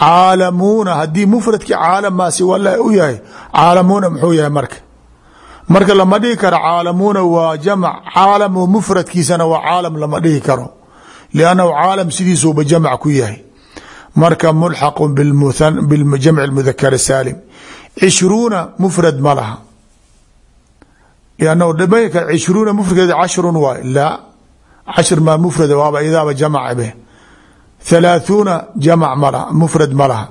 caalamuuna haddii mufradkii caalam maasi wala u yahay caalamuuna muxuu yahay marka. Marka lama dhihi karo caalamuuna waa jamc caalam oo mufradkiisana waa caalam lama dhihi karo. Liannahu caalam sidiisuuba jamc ku yahay. Marka mulxaqu bijamci mudakar saalim. Cishruuna mufrad ma laha cishruuna mufradkeeda cashrun waay laa cashir maa mufrada waaba idaaba jamac be halaaثuuna jamac malaha mufrad ma laha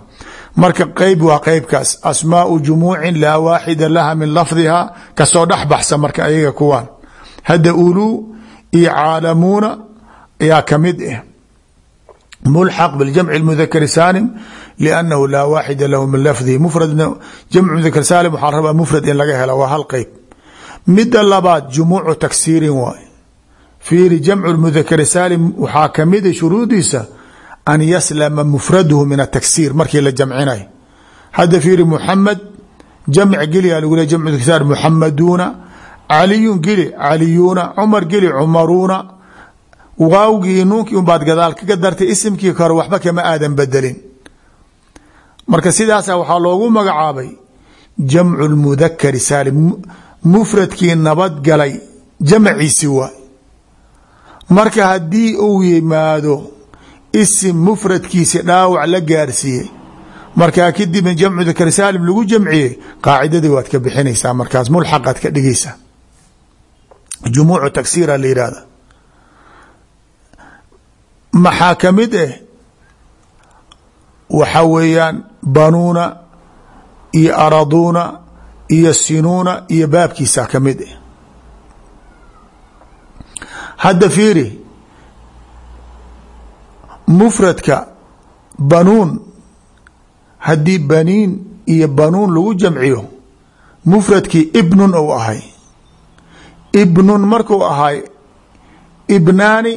marka qeyb waa qeybkaas asmaau jumuucin laa waaxida laha min lafdiha ka soo dhex baxsa marka ayaga kuwaan hadda uluu iyo caalamuuna ayaa ka mid ah mulxaq bijamci mudakari saalim liannahu laa waaxida lahu min lafdihi mufradna jamcu mudakar saalim waxaa rabaa mufrad in laga hela waa hal qeyb midda labaad jumuucu taksiirin waay fiiri jamcu mudakari saalim waxaa kamida shuruudiisa an yaslama mufraduhu min ataksiir markii la jamcinay hadda fiiri muxamed jamc geliyaa lagu le jamcu taksiir muxamaduuna caliyun geli caliyuuna cumar geli cumaruuna. Waawgii iyo nuunkii unbaad gadaal kaga dartay isimkii kore waxba kama aadan bedelin. Marka sidaasa waxaa loogu magacaabay jamcu lmudakari saalim mufradkii nabadgalay jamaciisi waay marka haddii uu yimaado isim mufradkiisi dhaawac la gaarsiiyey markaa kadibna jamcu dakar saalim lagu jamciyey qaacidadii waad ka bixinaysaa markaas mulxaqaad ka dhigaysaa. Jumuucu taksiira la yihahda maxaa ka mid ah waxa weeyaan banuuna iyo araduuna iyo sinuuna iyo baabkiisaa ka mid ah hadda fiiri mufradka banuun haddii baniin iyo banuun lagu jamciyo mufradkii ibnun ou ahay. Ibnun markuu ahay ibnaani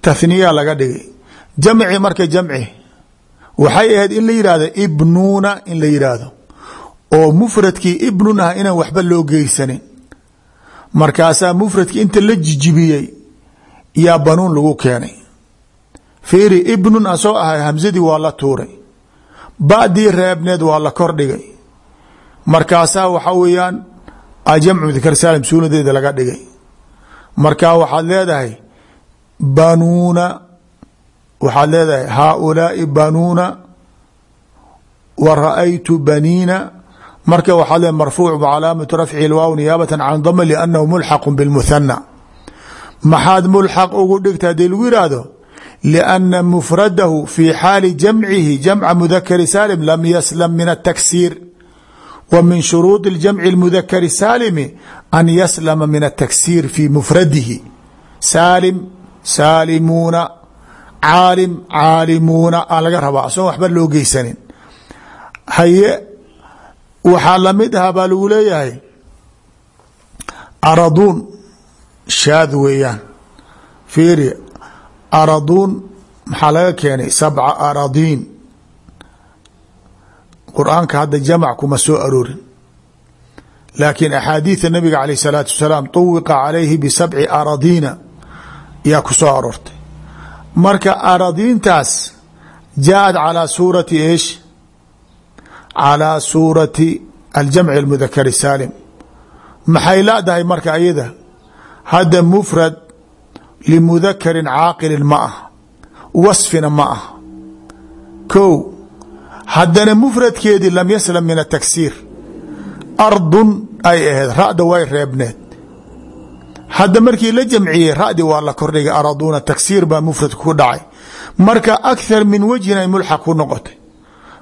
tahniya laga dhigay. Jamci marka jamci waxay ahayd in la yihahdo ibnuuna in la yidhaahdo oo mufradkii ibnun ah inaan waxba loo geysanin markaasaa mufradkii inta la jijibiyey yaa banuun lagu keenay. Fiiri ibnun asoo ahay hamsadii waa la tuuray. Badii reebneed waa la kordhigay markaasaa waxa weeyaan jamcu dikr saalim suunadeeda laga dhigay. Markaa waxaad leedahay banuuna waxaad leedahay haaulaai banuuna wa ra'aytu baniina marka waxaa le marfuuc calaamatu rafci waaw niyaabatan can dama liannahu mulxaqu bilmuhana maxaad mulxaq ugu dhigta haddii lagu yidhaahdo lianna mufradahu fii xaali jamcihi jamca mudakari saalim lam yaslam min ataksiir wa min shuruudi jamci اmudakari saalimi an yaslama min ataksiir fii mufradihi. Saalim saalimuuna caalim caalimuuna aan laga waxba loo haye waxaa la mid ah baa lagu leeyahay. Araduun shaad weeyaan. Fiiri araduun maxaa laga keenay? Sabca aradiin. Qur'aanka hadda jamac kuma soo aroorin. Laakiin axaadiida nabiga caleyh salaatu wasalaam طuwiqa calayhi bisabci aradiina yaa ku soo aroortay. Marka aradiintaas jaa-ad calaa suurati calىa suurati aljamci اlmudakari saalim. Maxay leedahay marka ayada? Hadda mufrad limudakarin caaqilin ma ah wasfina ma ah. Ko haddana mufradkeedii lam yaslam min ataksiir ardun ay ahayd ra'da way reebneed. Hadda markii la jamciyey ra'di waa la kordhigay araduuna taksiir baa mufradka ku dhacay. Marka akhar min wajhin ay mulxaq ku noqotay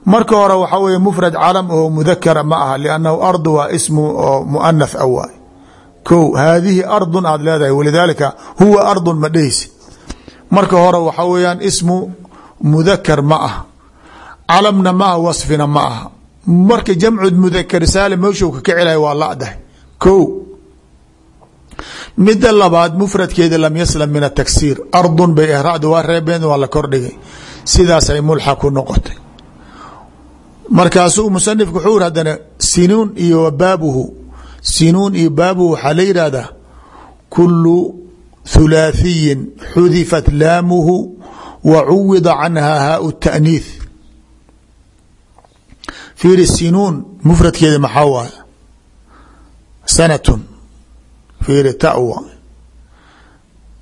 marka hore waxaa weeye mufrad calam oo mudakara ma aha liannahu ardu waa ismu oo muanath ko haadihi ardun aad leedahay huwa ardun ma marka hore waxaa weeyaan ismu mudakar ma ah calamna ma wasfina ma aha. Marka jamcu mudakar saalim meeshuu ka kacilay waa ladahay ko mida labaad mufradkeeda lam yaslam min ataksiir ardun bay racdu waa reebeen waa la kordhigay. Sidaasay mulxaq ku noqotay markaasuu musanifku wuxuu iri haddana sinuun iyo wa baabuhu sinuun iyo baabuhu waxaa la yidhahdaa kulu thulaathiyin xudifat laamuhu wa cuwida canha haau taaniith fiiri sinuun mufradkeeda maxaa waaya sanatun. Fiiri tawa.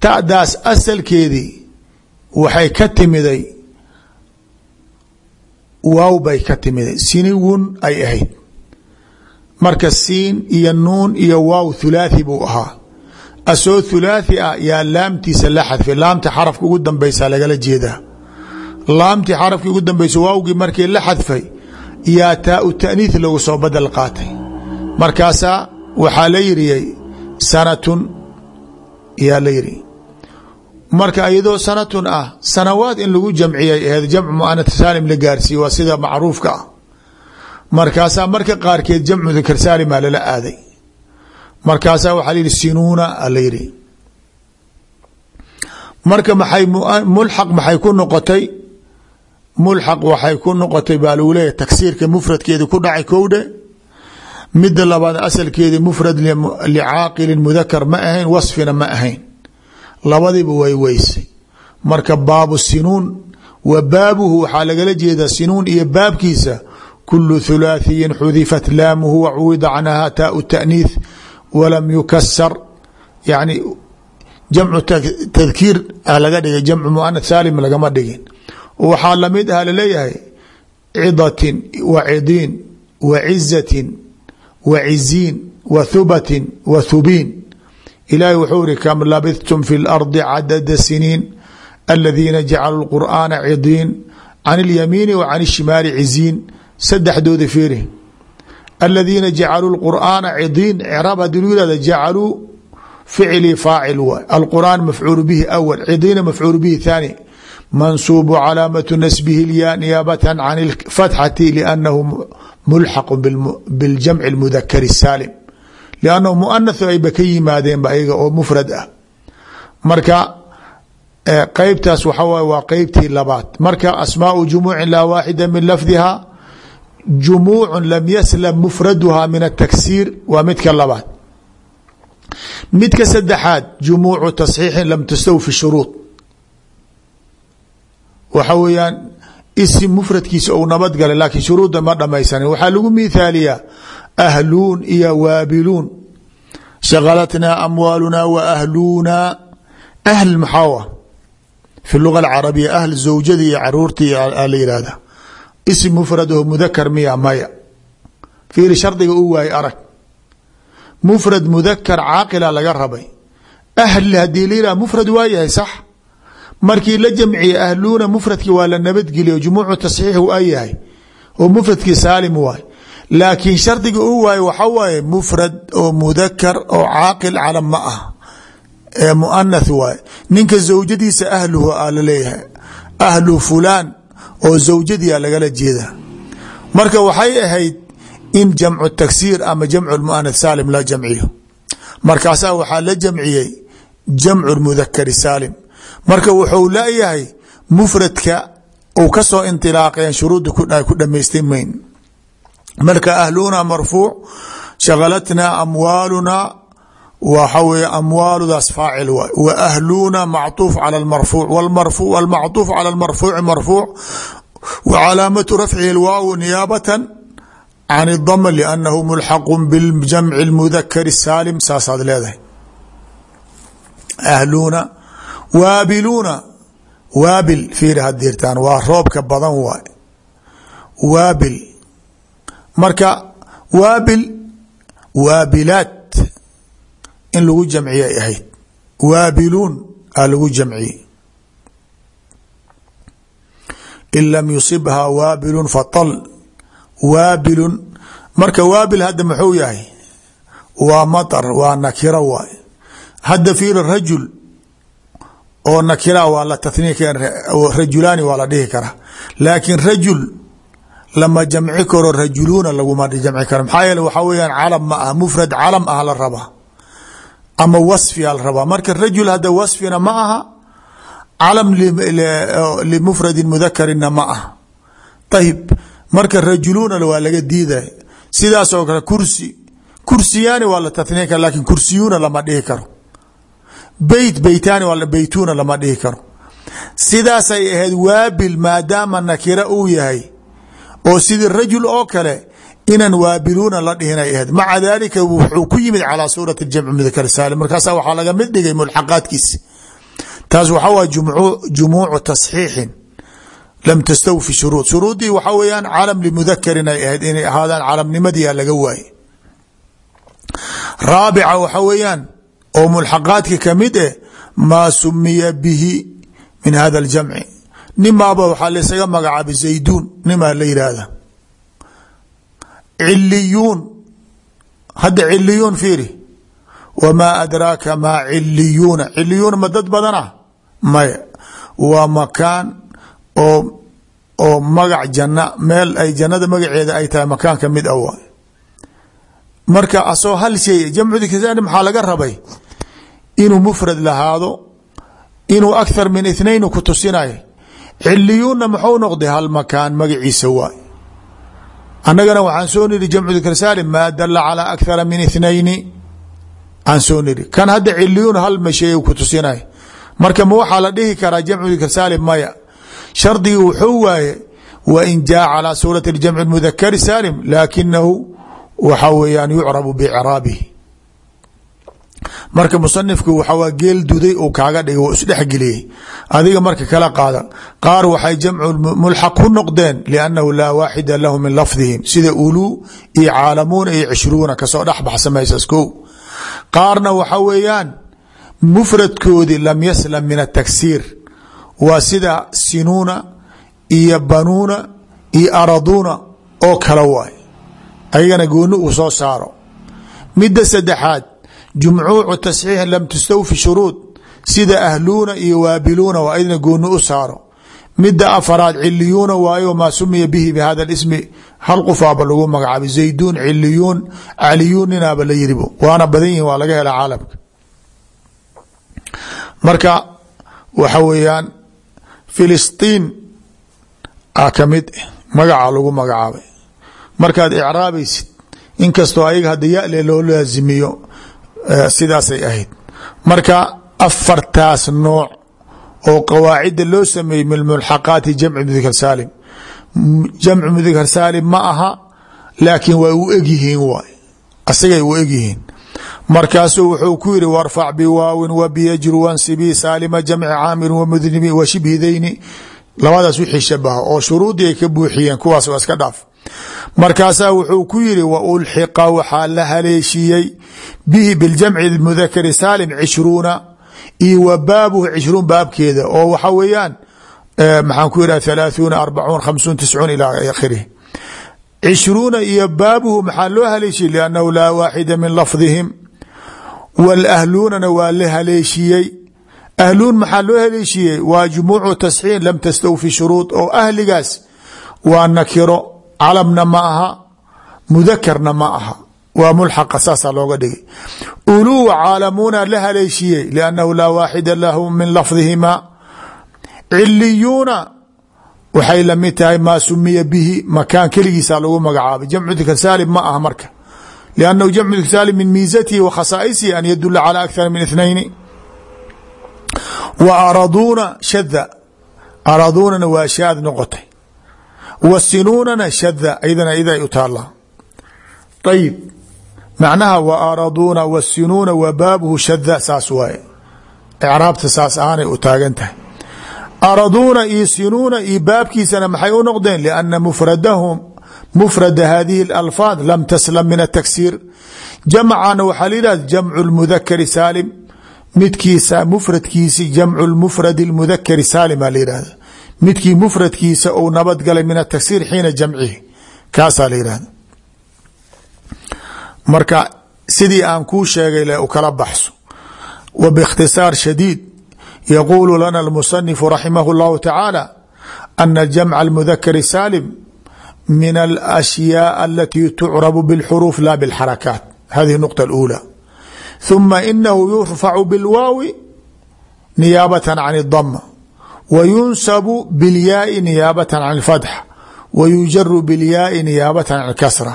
Ta'daas asalkeedii waxay ka timiday waaw bay ka timiday siniwun ay ahayd. Marka siin iyo nuun iyo waaw thulaathi buu ahaa. Asoo thulaathi ah yaa laamtiisa la xadfay laamta xarafka ugu dambeysa lagala jeedaa. Laamtii xarafkii ugu dambeysa waawgii markii la xadfay yaa taau taaniith lagu soo badel qaatay. Markaasaa waxaa la yiriyey sanatun yaa la yiri marka iyadoo sanatun ah sanawaad in lagu jamciyay aheed jamcu muanath saalim la gaarsiiye waa sida macruufka ah. Marka qaarkeed jamcu dakar saalimaa lala aaday. Markaasaa waxaa layihi sinuuna ala yidhi. Marka maxay mulxaq maxay ku noqotay? Mulxaq waxay ku noqotay baa lagu leeyahy ku dhacay kowdhe. Mida labaad asalkeedi mufrad licaaqilin mudakar ma ahayn wasfina ma ahayn labadiiba way weysay. Marka baabu sinuun wa baabuhu waxaa lagala jeedaa sinuun iyo baabkiisa kulu thulaathiyin xudifat laamuhu wacuwida canha taau taaniith walam yukasar yani jamcu tadkiir ah laga dhigay jamcu muanath saalim lagama dhigin. Waxaa la mid ah la leeyahay wa cidiin wa cizatin wa ciziin wa thubatin wa thubiin ilaahi wuxuu iri kam labithtum fi lardi cadada siniin aladiina jacaluu qur'aana cidiin can اlyamiini wa can الshimaali ciziin saddexdooda fiiri aladiina jacaluu qur'aana cidiin craab hadii lu yihahda jacaluu ficli faacil waay alqur'aan mafcuul bihi awl cidiina mafcuul bihi thaani mansuubu calaamatu nasbihi lya niyaabata can اfatxati liannahu mulxaqu biاljamci اlmudakari الsaalim liannahu muanahu ayba ka yimaadeenba ayaga oo mufrad ah marka qeybtaas waxa waay waa qeybtii labaad marka asmaau jumuuci laa waaxida min lafdiha jumuucu lam yaslam mufraduha min ataksiir waa midka labaad midka saddexaad jumuucu tasxiixin lam tastawfi shuruud waxa weeyaan isim mufradkiisa ou nabad galay laakiin shuruudda ma dhamaysanin waxaa lagu mithaaliyaa ahluun iyo waabiluun shakalatnaa amwaaluna wa ahluuna ahl maxaawa fi luga alcarabiya ahl zawjadii iyo caruurtii la yihahda isim mufradaho mudakar miya maya fiiri shardiga u waayey arag mufrad mudakar caaqila laga rabay ahl haddii la yihah mufrad waa yahay sax markii la jamciye ahluuna mufradki waa la nabadgeliyo jumuucu tasxiix waa yahay oo mufradkii saalim waay laakiin shardiga u waaye waxa waaye mufrad oo mudakar oo caaqil calam ma ah. Ee muanath waay ninka zawjadiisa ahluhu a la leeyahay ahlu fulaan oo zawjadiia lagala jeeda marka waxay ahayd in jamcu taksiir ama jamcu muanath saalim la jamciyo. Markaasaa waxaa la jamciyey jamcu mudakari saalim. Marka wuxuu leeyahay mufradka uu ka soo mayn marka ahluna marfuuc shakalatnaa amwaaluna waxa weye amwaaludaas faacil waay wa ahluna macطuuf calى marfuuc wlmacطuuf calى marfuuci marfuuc wa calaamatu rafcihi اlwaaw niyaabata can اdama lanahu mulxaqu bijamci اlmudakari الsaalim saasaad leedahay ahluna waabiluuna waabil fiiri hadirtaan waa roobka badan waay waabil marka waabil waabilaat in lagu jamciye ay ahayd. Waabiluun a lagu jamciye in lam yusibhaa waabilun fatal waabilun marka waabil hadda muxuu yahay? Waa maطar waa nakiro waay hadda fiiri rajul oo nakira waa la taniik rajulaani waa la dhihi karaa laakiin rajul lama jamci karo rajuluuna laguma jamci karo. Maxaa yeele waxaa weyaan calam ma ah mufrad calam ah la rabaa. Ama wasfiya la rabaa. Marka rajul hadda wasfina ma aha calam limufradin mudakarina ma ah ayib marka rajuluuna waa laga diiday. Sidaas oo kale kursi kursiyaani waa la taniin kara laakiin kursiyuuna lama dhihi karo. Beyt beytaani waa beytuuna lama dhihi karo. Sidaasay ahayd waabil maadaama nakira uu yahay oo sidii rajul oo kale inan waabiluuna la dhihinay ahayd. Maca dalika wuxuu ku yimid calaa suurati jamci mudakar saalim. Markaasa waxaa laga mid dhigay mulxaqaadkiisi taas waxaa waay jumuucu tasxiixin. Lam tastawfi shuruud. Shuruuddii waxaa weeyaan calam limudakarin ay ahayd inay ahaadaan calamnimadiia laga waaye. Raabica waxa weeyaan oo mulxaqaadka ka mid eh maa bihi min hada اljamci nimaaba waxaa laysaga magacaabay zayduun nimaa la yidhaahda ciliyuun hadda ciliyuun fiiri. Wamaa adraaka maa ciliyuuna ciliyuuna ma dad badana? Maya waa makaan oo oo magac janna meel ay jannada magaceeda ay tahay makaan ka mid a waay marka asoo hal shay jamcu dikrsaalim maxaa laga rabay? Inuu mufrad lahaado inuu akhar min ithnain ku tusinayo ciliyuunna muxuu noqday hal makaan magaciisa waay. Annagana waxaan soo niri jamcu dikrsaalim maa dala calaa akhara min ithnayni aan soo niri kan hadda ciliyuun hal mashay ku tusinay marka ma waxaa la dhihi karaa jamcu dikrsaalim maya? Shardigii wuxuu waaye wain jaa calaa suurati jamci mudakari saalim laakinahu waxa weeyaan yucrabu bicraabihi marka musanifku waxaa geel duday uu kaaga dhigay waa isdhexgeliyey adiga marka kala qaada qaar waxay jamcu mulxaq ku noqdeen liannahu laa waaxida lahu min lafdihim. Sida uluu iyo caalamuuna iyo cishruuna ka soo dhexbaxsamaysas ko qaarna waxa weeyaan mufradkoodii lam yaslam min ataksiir waa sida sinuuna iyo banuuna iyo araduuna oo kale waay. Ayagana gooni soo saaro. Midda saddexaad jumcuucu tasxiix lam tustawfi shuruud sida ahluuna iyo waabiluuna waa idna gooni u saaro midda afaraad ciliyuuna waayo maa sumiya bihi bihada ismi hal qofaaba lagu magacaabay zayduun ciliyuun caliyuun ninaaba la yiribo waana badan yihiin waa laga hela caalamka marka waxa weeyaan filistiin a ka mid magaca lagu magacaabay markaad icraabaysid inkastoo loo laazimiyo sidaasay ahayd. Marka afartaas nooc oo qawaacidda loo sameeyey min mulxaqaati jamci mudakar saalim. Jamcu mudakar saalim ma aha laakiin way u egyihiin waay. Asagay u egyihiin markaasuu wuxuu ku yiri warfac biwaawin wabiyajru wansibi saalima jamci caamirin wamudnibi wa shibhidayni. Labadaas wixii shabaha oo shuruudii ay ka buuxiyeen kuwaas waa iska dhaaf markaasaa wuxuu ku yiri wa ulxiqa waxaa la haleeshiiyey bihi biljamci mudakari saalim cishruuna iyo wa baabuhu cishruun baabkeeda oo waxa weeyaan maxaan ku yidhah halaaثuuna arbacuun khamsuun tiscuun ilaa akhirih cishruuna iyo baabuhu maxaa loo haleeshiyey? Liannahu laa waaxida min lafdihim. Wاlahluunana waa la haleeshiyey. Ahluun maxaa loo haleeshiyey? Waa jumuucu lam tastawfi shuruud oo ahligaas waa nakiro calamna ma aha mudakarna ma aha. Waa mulxaqa saasaa looga dhigay. Uluu caalamuuna la haleeshiyey liannahu laa waaxida lahu min lafdihima. Ciliyuuna waxay la mid tahay maa sumiya bihi makaan keligiisa lagu magacaabay. Jamcu dikr saalim ma aha marka. Liannahu jamcu dikr saalim min miisatihi wa khasaaisihi an yadula cala akthar min ithnayni wa araduuna shada araduunana waa shaad noqotay wa sinuunana shada ydana iday u taala ayib macnaha wa araduuna wasinuuna wa baabuhu shada saas waaye. Icraabta saas aanay u taagan tahay. Araduuna iyo sinuuna iyo baabkiisana maxay u noqdeen? Lianna mufradahum mufrada hadihi اlalfaad lam taslam min ataksiir jamcana waxaa la yidhahda jamcu lmudakari saalim. Midkiisa mufradkiisi jamcu lmufradi اlmudakari saalima la yihahda midkii mufradkiisa uu nabadgalay min ataksiir xiina jamcihi kaasaa la yihahda marka sidii aan kuu sheegay le u kala baxso wa biاkhtisaar shadiid yaquulu lana اlmusanifu raximah اllahu tacaala ana jamca اlmudakari saalim min alashyaء alati tucrabu bاlxuruuf la bاlxarakaat hadihi nuqطة اlأulى ثuma inahu yurfacu bاlwaawi niyaabaة can الdma w yunsabu bاlyaai niyaabaة can اlfatx w yujaru bاlyaai niyaabaة can اlkasra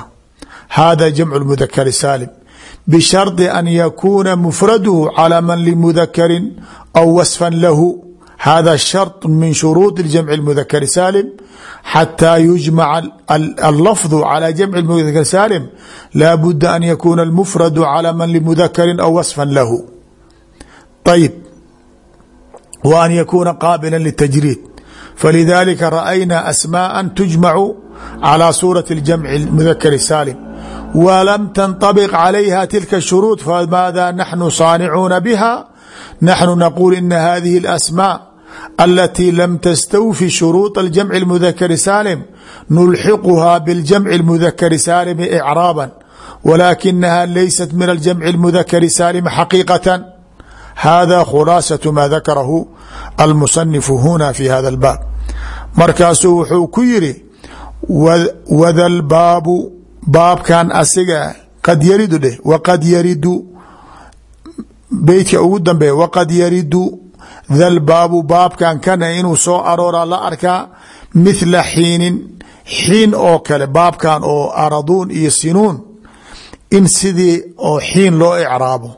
hada jamc اmudakari saalim bsharطi an yakuuna mufraduhu calama limudakari aw wasfa lahu hada sharط min shuruuط jamc اmudakari saalim xatى yujmac allafظ calى jamc mudakar saalim laa buda an yakuuna اlmufradu calama limudakari aw wasfa lahu ayb w an yakuuna qaabila lلtajriid falidalika ra'ayna asmاءa tujmacu calى suuraة اjamc mudakari saalim wlam tanطabiq calayha tilka الshuruuط famaada naxnu saanicuuna biha naxnu naquul ina hadihi اlasmاء alatii lam tastawfi shuruuط اljamci اlmudakari saalim nulxiquha biاljamci اlmudakari saalim icraaba walakinaha laysat min aljamci اlmudakari saalim xaqiiqaة hada khulaasaة ma dakarahu almusanifu huna fi hada اlbaab markaasuu wuxuu ku yiri wada lbaabu baabkan asiga qad yaridu dheh waqad yaridu beytka ugu dambeeya waqad yaridu dal baabu baabkan kana inuu soo arooraa la arkaa mithla xiinin xiin oo kale baabkan oo araduun iyo sinuun in sidii oo xiin loo icraabo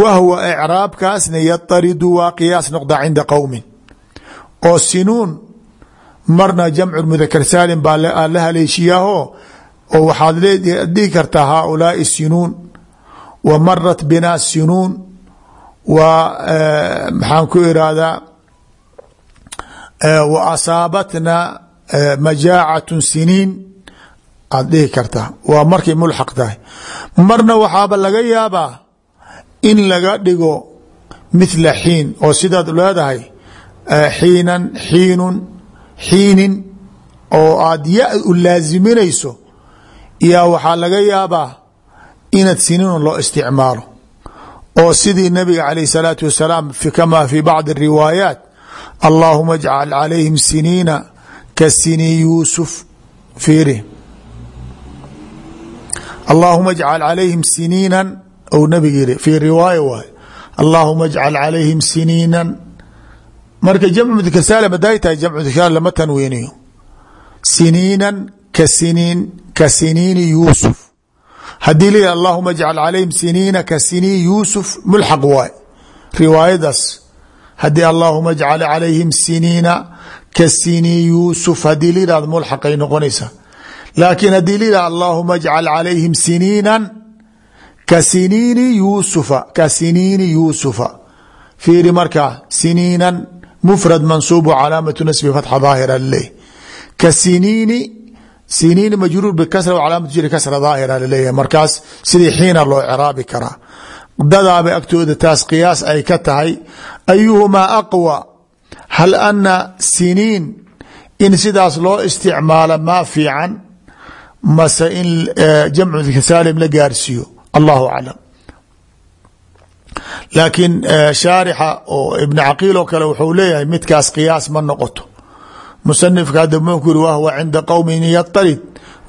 wahwa icraabkaasna yataridu waa qiyaas noqda cinda qowmin oo sinuun marna jamcu mudakar saalim baa la haleeshiyaaho oo waxaad dhihi kartaa haaulaai sinuun wa marat binaa sinuun waa maxaan ku irahdaa wa asaabatna majaacatu siniin aad dhihi kartaa waa markay mulxaq tahay marna waxaaba laga yaabaa in laga dhigo mithla xiin oo sidaad leedahay xiinan xiinun xiinin oo aad ya u laasiminayso yaa waxaa laga yaabaa inaad siniinun loo isticmaalo. Oo sidii nabiga calayh salaatu wasalaam kama fi bacdi riwaayaat allaahuma ajcal calayhim siniina ka sinii yuusuf fiiri. Allaahuma ajcal calayhim siniinan ou nabiga yihi fii riwaaya waay allaahuma ajcal calayhim siniinan. Marka jamcu mudakar saalim haday tahay jamcu mudakar lama tanwiiniyo siniinan ka siniin ka siniini yuusuf. Haddii la yih allahuma ajcal calayhim siniina ka sinii yuusuf mulxaq waay riwaayadaas haddii allaahuma ajcal calayhim siniina ka sinii yuusuf haddii la yihahdo mulxaqay noqonaysaa. Laakiin haddii la yihahdo allaahuma ajcal calayhim siniinan ka siniini yuusufa ka siniini yuusufa fiiri markaa siniinan mfrad mansuub calaamatu nasbi fatxa daahira laleeyahy ka siniini siniini majruur bikasra calaamatu jiri kasra daahira la leeyahay markaas sidii xiina loo ciraabi karaa dadaaba agtooda taas qiyaas ay ka tahay ayuhumaa aqwa? Hal ana siniin in sidaas loo isticmaalo maa fiican? Mase in jamcu saalim la gaarsiiyo allahu aclam laakiin shaarixa oo ibn caqiil oo kale wuxuu leeyahay midkaas qiyaas ma noqoto. Musanifka hadda muxuu yiri wahwa cinda qowmin yatarid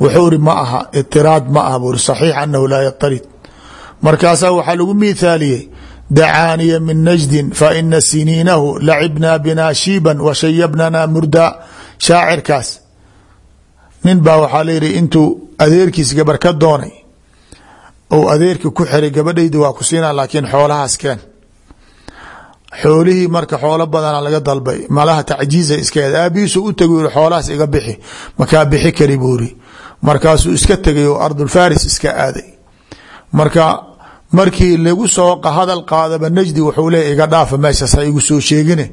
wuxuu iri ma aha itiraad ma aha buri saxiix anahu laa yatarid markaasaa waxaa lagu miithaaliyey dacaaniya min najdin faina siniinahu lacibnaa binaa shiiban washayabnana murda. Shaacirkaas nin baa waxaa layihi intuu adeerkiis gabar ka doonay ou adeerki ku xiray gabadhaydi waa ku siina laakiin xoolahaas keen xoolihii marka xoolo badana laga dalbay malaha tacjiiza iska eed aabihiisu u yiri xoolahaas iga bixi. Makaa bixi kari buuri. Markaasuu iska tegay oo ardulfaris iska aaday. Marka markii lagu soo hadal qaadaba najdi wuxuu leeya iga dhaafa meeshaas ha igu soo sheegine.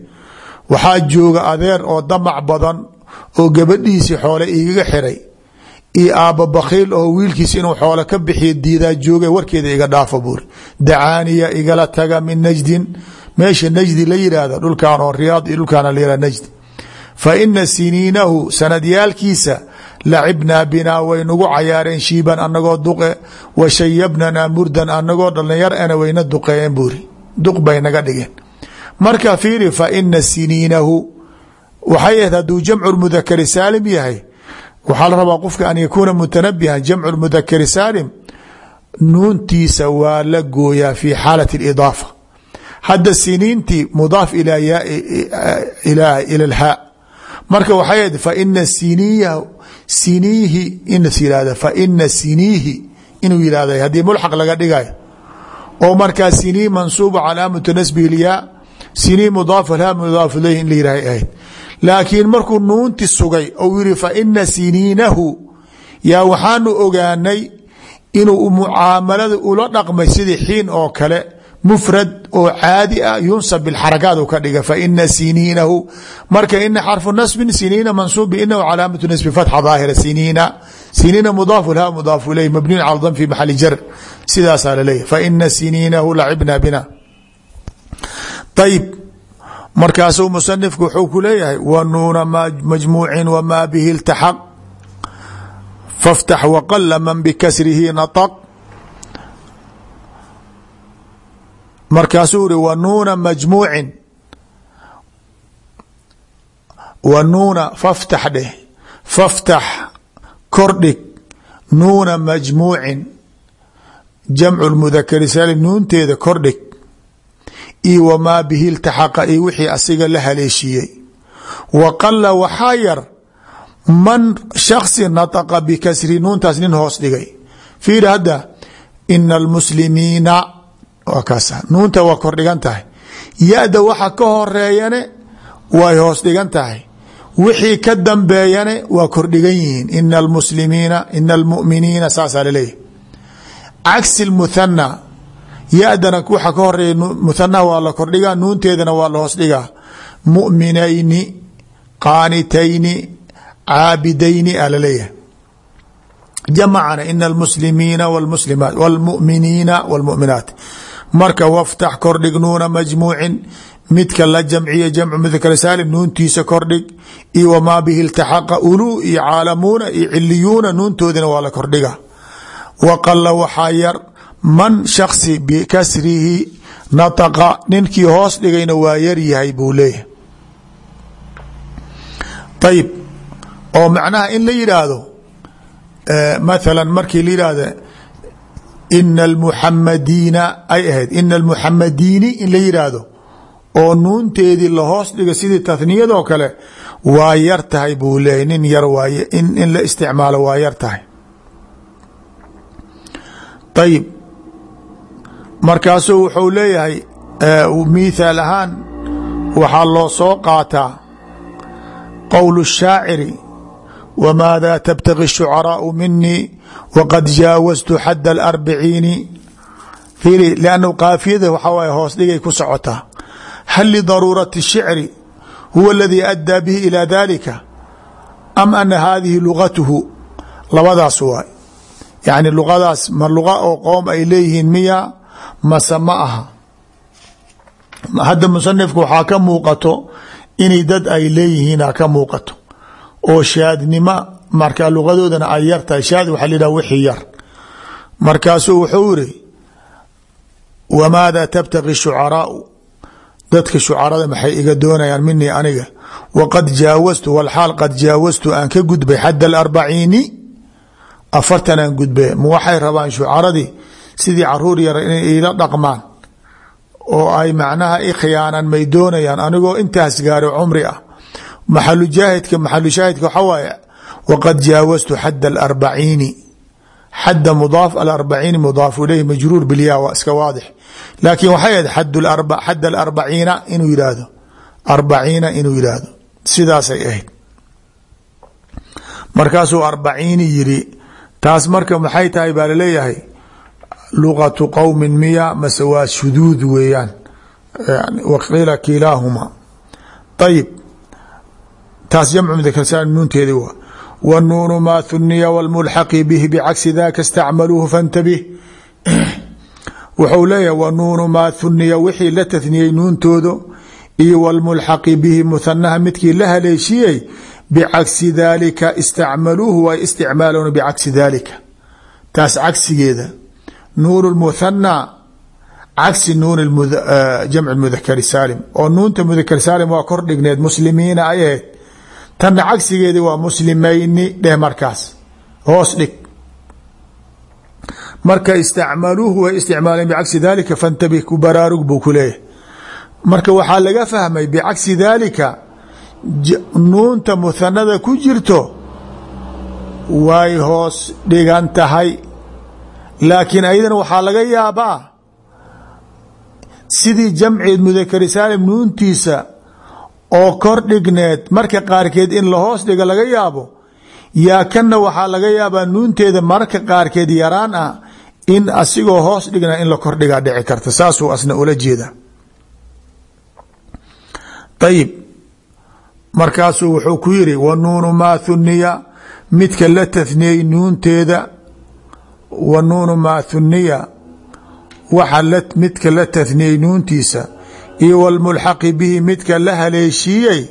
Waxaa jooga adeer oo damac badan oo gabadhiisii xoole igaga xiray iyo aabba bakhiil oo wiilkiis inuu xoolo ka bixiyo diidaa jooga warkeeda iga dhaafa buuri dacaaniya igala taga min najdin. Meesha najdi la yidhaahda dhulkan oo riyaad iyo dhulkaana la yihah najdi. Fa ina siniinahu sanadyaalkiisa lacibnaa binaa way nagu cayaareen shiiban anagoo duqe wa shayabnanaa murdan anagoo dhalinyar ana wayna duqeeyeen buuri. Duq bay naga dhigeen. Marka fiiri fa ina siniinahu waxay hadduu jamcu mudakari saalim yahay waxaa la rabaa qofka an yakuuna mutanabihan jamcu mudakari saalim nuuntiisa waa la gooyaa fi xaalat اidaafa hadda siniintii mudaaf ila lhaa marka waxay ahayd faina siniya siniihi inas yihahda faina siniihi inuu yihahda haddii mulxaq laga dhigayo. Oo markaa sinii mansuuba calaamatu nasbihi lyaa sinii mudaaf lha mudaaf ilayh in la yihah ahayd laakiin markuu nuunti sugay ou yihi faina siniinahu yaa waxaanu ogaanay inuu mucaamalada ula dhaqmay sidii xiin oo kale mfrad oo caadi ah yunsab bixarakaat u ka dhiga faina siniinahu marka ina xarfu nasbin siniina mansuub binahu calaamatu nasbi fatxa daahira siniina siniina mudaafu lha mudaafu ilayh mabniyun cala dam fi maxali jar sidaasaa laleeyahy faina siniinahu lacibna bina. Ayib markaasuu musanifku wuxuu ku leeyahay wa nuuna majmuucin wmaa bihi iltaxaq faftax waqala man bikasrihi naطq markaasuu iri wa nuuna majmuucin. Wa nuuna faftax dheh. Faftax kordhig. Nuuna majmuucin. Jamcu mudakari saalim nuunteeda kordhig iyo wamaa bihi iltaxaqa iyo wixii asiga la haleeshiiyey wa qala waxaa yar man shaksi nataqa bikasri nuuntaas nin hoos dhigay. Fiiri hadda ina almuslimiina waa kaas nuunta waa kordhigan tahay. Ya-da waxa ka horeeyane way hoos dhigan tahay. Wixii ka dambeeyane waa kordhigan yihiin. Ina almuslimiina ina almuminiina saasaa laleeyahy cagsi lmuthana ya-dana waxa ka horreeya muthanaha waa la kordhigaa nuunteedana waa la hoos dhigaa. Muminayni qaanitayni caabidayni a la leeyahay jamacana ina almuslimiina wlmuslimaat wlmuminiina wlmuminaat marka waftax kordhig nuuna majmuucin midka la jamcu mudakar saalim nuuntiisa kordhig. Iyo wamaa bihi iltaxaqa uluu iyo caalamuuna iyo ciliyuuna nuuntoodina waa la kordhiga waqala waxaa yar man shaksi bikasrihi nataqa ninkii hoos dhigayna waa yaryahay buu leeyahay. Ayib oo macnaha in la yidhaahdo mathala markii la yidhaahdo ina almuxamadiina ay ahayd ina almuxamadiini in la yidhaahdo oo nuunteedii lahoos dhiga sidii tathniyadoo kale waa yar tahay buu leeyahy nin yar waaye in la isticmaalo waa yar tahay. Ayib markaasuu wuxuu leeyahay mithaal ahaan waxaa loo soo qaataa qowl الshaaciri wmaada tabtagi الshucaraau minii waqad jaawastu xad اlarbiciini fiiri lannu kaafiyada waxaa waay hoos dhigay ku socotaa hal lidaruurati الshicri huwa aladii addaa bihi ilى dalika am ana hadihi lugatuhu labadaas waay yacni luqadaas ma luqa oo qoom ay leeyihiin miya mase ma aha. Hadda musanifku waxaa ka muuqato inay dad ay leeyihiina ka muuqato. Oo shaadnimo markaa luqadoodana ay yar tahay. Shaad waxaa la yidhaha wixii yar. Markaasuu wuxuu iri wamaada tabtagi shucaraau? Dadka shucarada maxay iga doonayaan minii aniga waqad jaawastu walxaal qad jaawastu aan ka gudbay xadda alarbaciini afartan aan gudbe waxay rabaan shucaradii sidii carruur yar inay iila dhaqmaan oo ay macnaha i khiyaanaan may doonayaan anigoo intaas gaaro cumri ah. Maxalu jaahidka maxalu shaahidka waxaa waaye waqad jaawastu xadda alarbaciini. Xadda mudaaf alarbaciini mudaafu ilayhi majruur bilyaa waa iska waadix. Laakiin waxay ahayd xadd alarbaciina inuu yidhaahdo. Arbaciina inuu yidhaahdo. Sidaasay ahayd. Markaasuu arbaciini yiri taas marka maxay tahay baa la leeyahay luqatu qowmin miya mase waa shuduud weeyaan. Waqiila kilaahuma ayib taas jamcu mudakar nuunteedi waa wnuunu maa huniya wاlmulxaqi bihi bcagsi daka istacmaluuhu fantabih (clears throat) wuxuu leeyahay wnuunu maa huniya wixii la tathniyey nuuntoodo iyo wlmulxaqi bihi muhanaha midkii la haleeshiyey bcagsi dalika istacmaluuhu way isticmaalon bcagsi dalika taas cagsigeeda nuun muhana cagsi nuun jamc mudakari saalim. Oo nuunta mudakar saalim waa kor dhigneed muslimiina ay ahayd. Tanna cagsigeedi waa muslimayni dheh markaas. Hoos dhig. Marka istacmaluuhu way isticmaaleen bcagsi dalika fantabih ku baraarug buu ku leeyahay. Marka waxaa laga fahmay bcagsi dalika nuunta muhanada ku jirto way hoos dhigan tahay laakiin ayadana waxaa laga yaabaa sidii jamceed mudakari saalim nuuntiisa oo kor dhigneed marka qaarkeed in lahoos dhiga laga yaabo yaa kanna waxaa laga yaabaa nuunteeda marka qaarkeed yaraan ah in asigoo hoos dhigna in la kordhigaa dhici karta. Saasuu asna ula jeeda. Ayib markaasuu wuxuu ku yiri wanuunu maa huniya midka la tathniyey nuunteeda wanuunu maa huniya waxa midka la tathniyey nuuntiisa iyo wlmulxaqi bihi midka la haleeshiiyey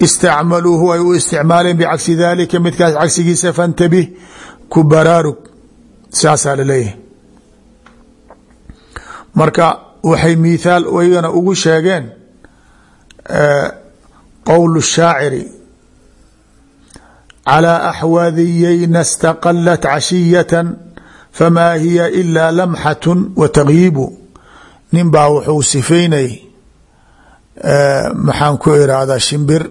istacmaluuhu ay u isticmaaleen bicagsi dalika midkaas cagsigiisa fantabih ku baraarug saasaa la leeyahay marka waxay mithaal iyagana ugu sheegeen qowl shaaciri calىa axwaadiyeyna istaqalat cashiyata famaa hiya ilaa lamxatun wa tagyiibu nin baa wuxuu sifaynay maxaan ku irahdaa shimbir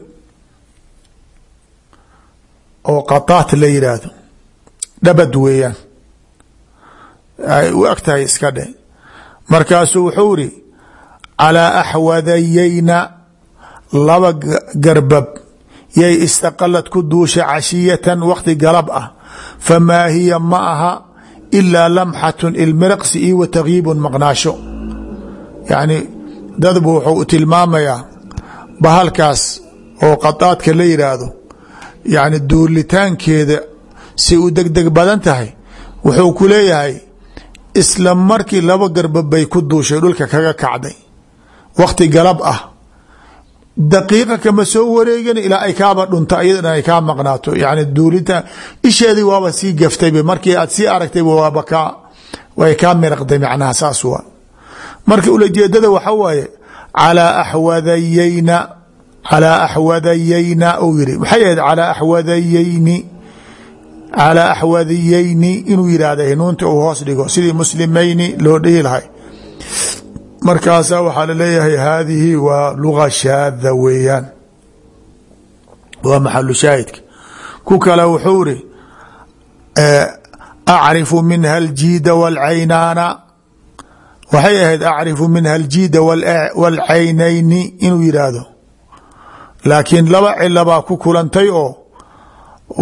oo qataat la yidhaahdo dhabad weeyaan ay u eg tahay iska dhe markaasuu wuxuu iri calaa axwadayayna laba garbab yay istaqalad ku duushay cashiyatan waqti galab ah. Famaa hiya ma aha ilaa lamxatun ilmiraqsi io wa tagyiibun maqnaasho yacni dadbu wuxuu tilmaamayaa bahalkaas oo qadaadka la yidhaahdo yacni duulitaankeeda si u degdeg badan tahay wuxuu ku leeyahay isla markii laba garbab bay ku duushay dhulka kaga kacday. Waqti galab ah daqiiqa kama soo wareegin ilaa ay kaaba dhunto iyadana ay kaa maqnaato. Yani duulitaan isheedii waaba sii gaftayba markii aad sii aragtayba waaba kaa way kaa miraqday macnaha saas waa. Marka ulajeedada waxa waaye calaa axwadayayna calaa axwadayayna uu yiri maxay ahayd calaa axwadayayni calaa axwadiyayni inuu yidhaahda nuunta uu hoos dhigo sidii muslimayni loo dhihi lahay markaasa waxaa la leeyahay haadihi waa luga shaada weeyaan. Waa maxalu shaahidka. Ku kale wuxuu iri acrifu minha aljiida wاlcaynaana waxay ahayd acrifu minha aljiida wاlcaynayni inuu yidhaahdo laakiin laba cilabaa ku kulantay oo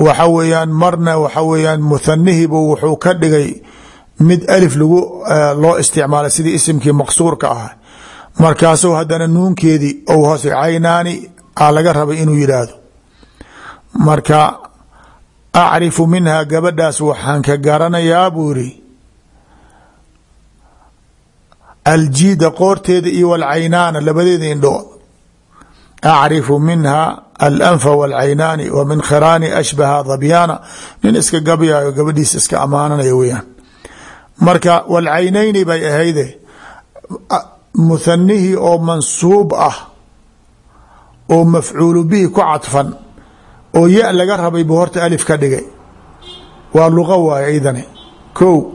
waxa weeyaan marna waxa weeyaan muhanihibu wuxuu ka dhigay mid alif lagu loo isticmaalay sidii isimkii maqsuurka ah markaasuu haddana nuunkeedii ou hoos caynaani a laga rabay inuu yidhaahdo. Marka acrifu minha gabadhaas waxaan ka garanayaa buu yiri aljiida qoorteeda iyo walcaynaana labadeeda indho. Acrifu minha alanfa walcaynaani wa min khiraani ashbaha dabyaana nin iska gabyayo gabadhiisa iska ammaananaya weyaan marka walcaynayni bay ahayde muhanihii oo mansuub ah oo mafcuulu bihi ku cadfan oo ya laga rabay buu horta alif ka dhigay. Waa luqo waaye idani ko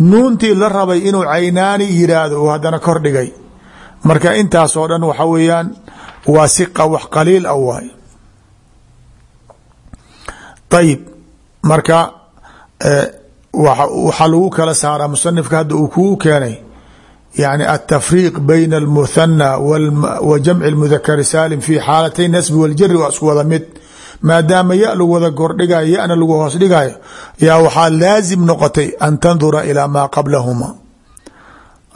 nuuntii la rabay inuu caynaani yiraahdo uu haddana kor dhigay. Marka intaas oo dhan waxa weeyaan waa siqa wax qaliil ah waay ayib marka waxaa lagu kala saaraa musanifka hadda uu kugu keenay. Yani altafriiq bayna almuthana wa jamci اlmudakari saalim fi xaalatay nasbi waljari waa isku wada mid. Maadaama ya lagu wada kordhigayo yana lagu hoos dhigayo yaa waxaa laazim noqotay an tandura ilaa maa qablahuma.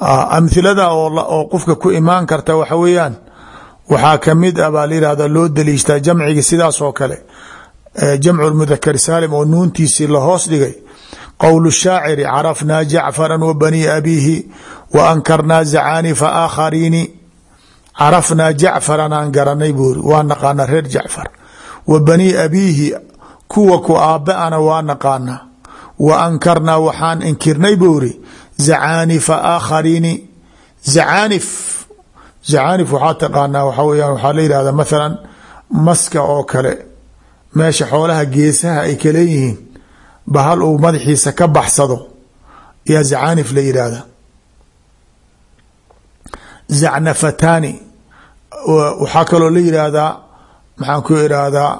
Amhilada oo qofka ku imaan karta waxa weeyaan waxaa ka mid ah baa layihahda loo daliishtaa jamcigi sidaas oo kale. Jamcu mudakari saalim oo nuuntiisii lahoos dhigay qowl shaaciri carafnaa jacfara wa bani abiihi wa ankarnaa zacaanifa aakhariini carafnaa jacfaran aan garanay buuri waa naqaana reer jacfar wa bani abiihi kuwa ku aabbaana waa naqaanaa. wa ankarnaa waxaan inkirnay buuri zacaanifa aakhariini zacaanif zacaanif waxaa taqaanaa waxaa oo kale. Meesha xoolaha geesaha ay ka bahal uu madaxiisa ka baxsado. Yaa zacaanif la yidhaahda zacnafatani waxaa kaloo la yidhaahdaa maxaan ku irahdaa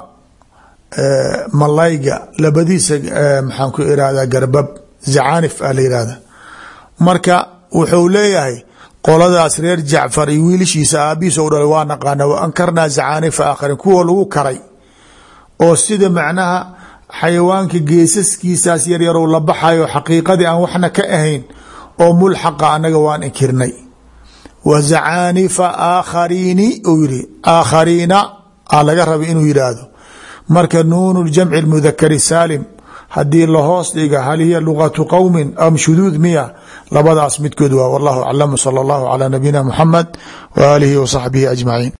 malayga labadiisa maxaan ku irahdaa garbab. Zacaanif a la yihahda marka wuxuu leeyahay qoladaas reer jacfar iyo wiilishiisa aabihiis ou dhalay waa naqaana wa ankarnaa zacaanifa aakharin kuwa lagu karay. Oo sida macnaha xayawaanka geesaskiisaas yaryarow la baxayo xaqiiqadii aan waxna ka ahayn oo mulxaqa annaga waan inkirnay wa zacaanifa aakhariini uu yihi aakhariina a laga rabay inuu yidhaahdo. Marka nuunu ljamci lmudakari saalim haddii lahoos dhiga hal hiya lugatu qowmin am shuduud miya? Labadaas midkood waa wallahu aclam sala allahu calaa nabiyina muxamed waaalihi wa saxbihi ajmaciin.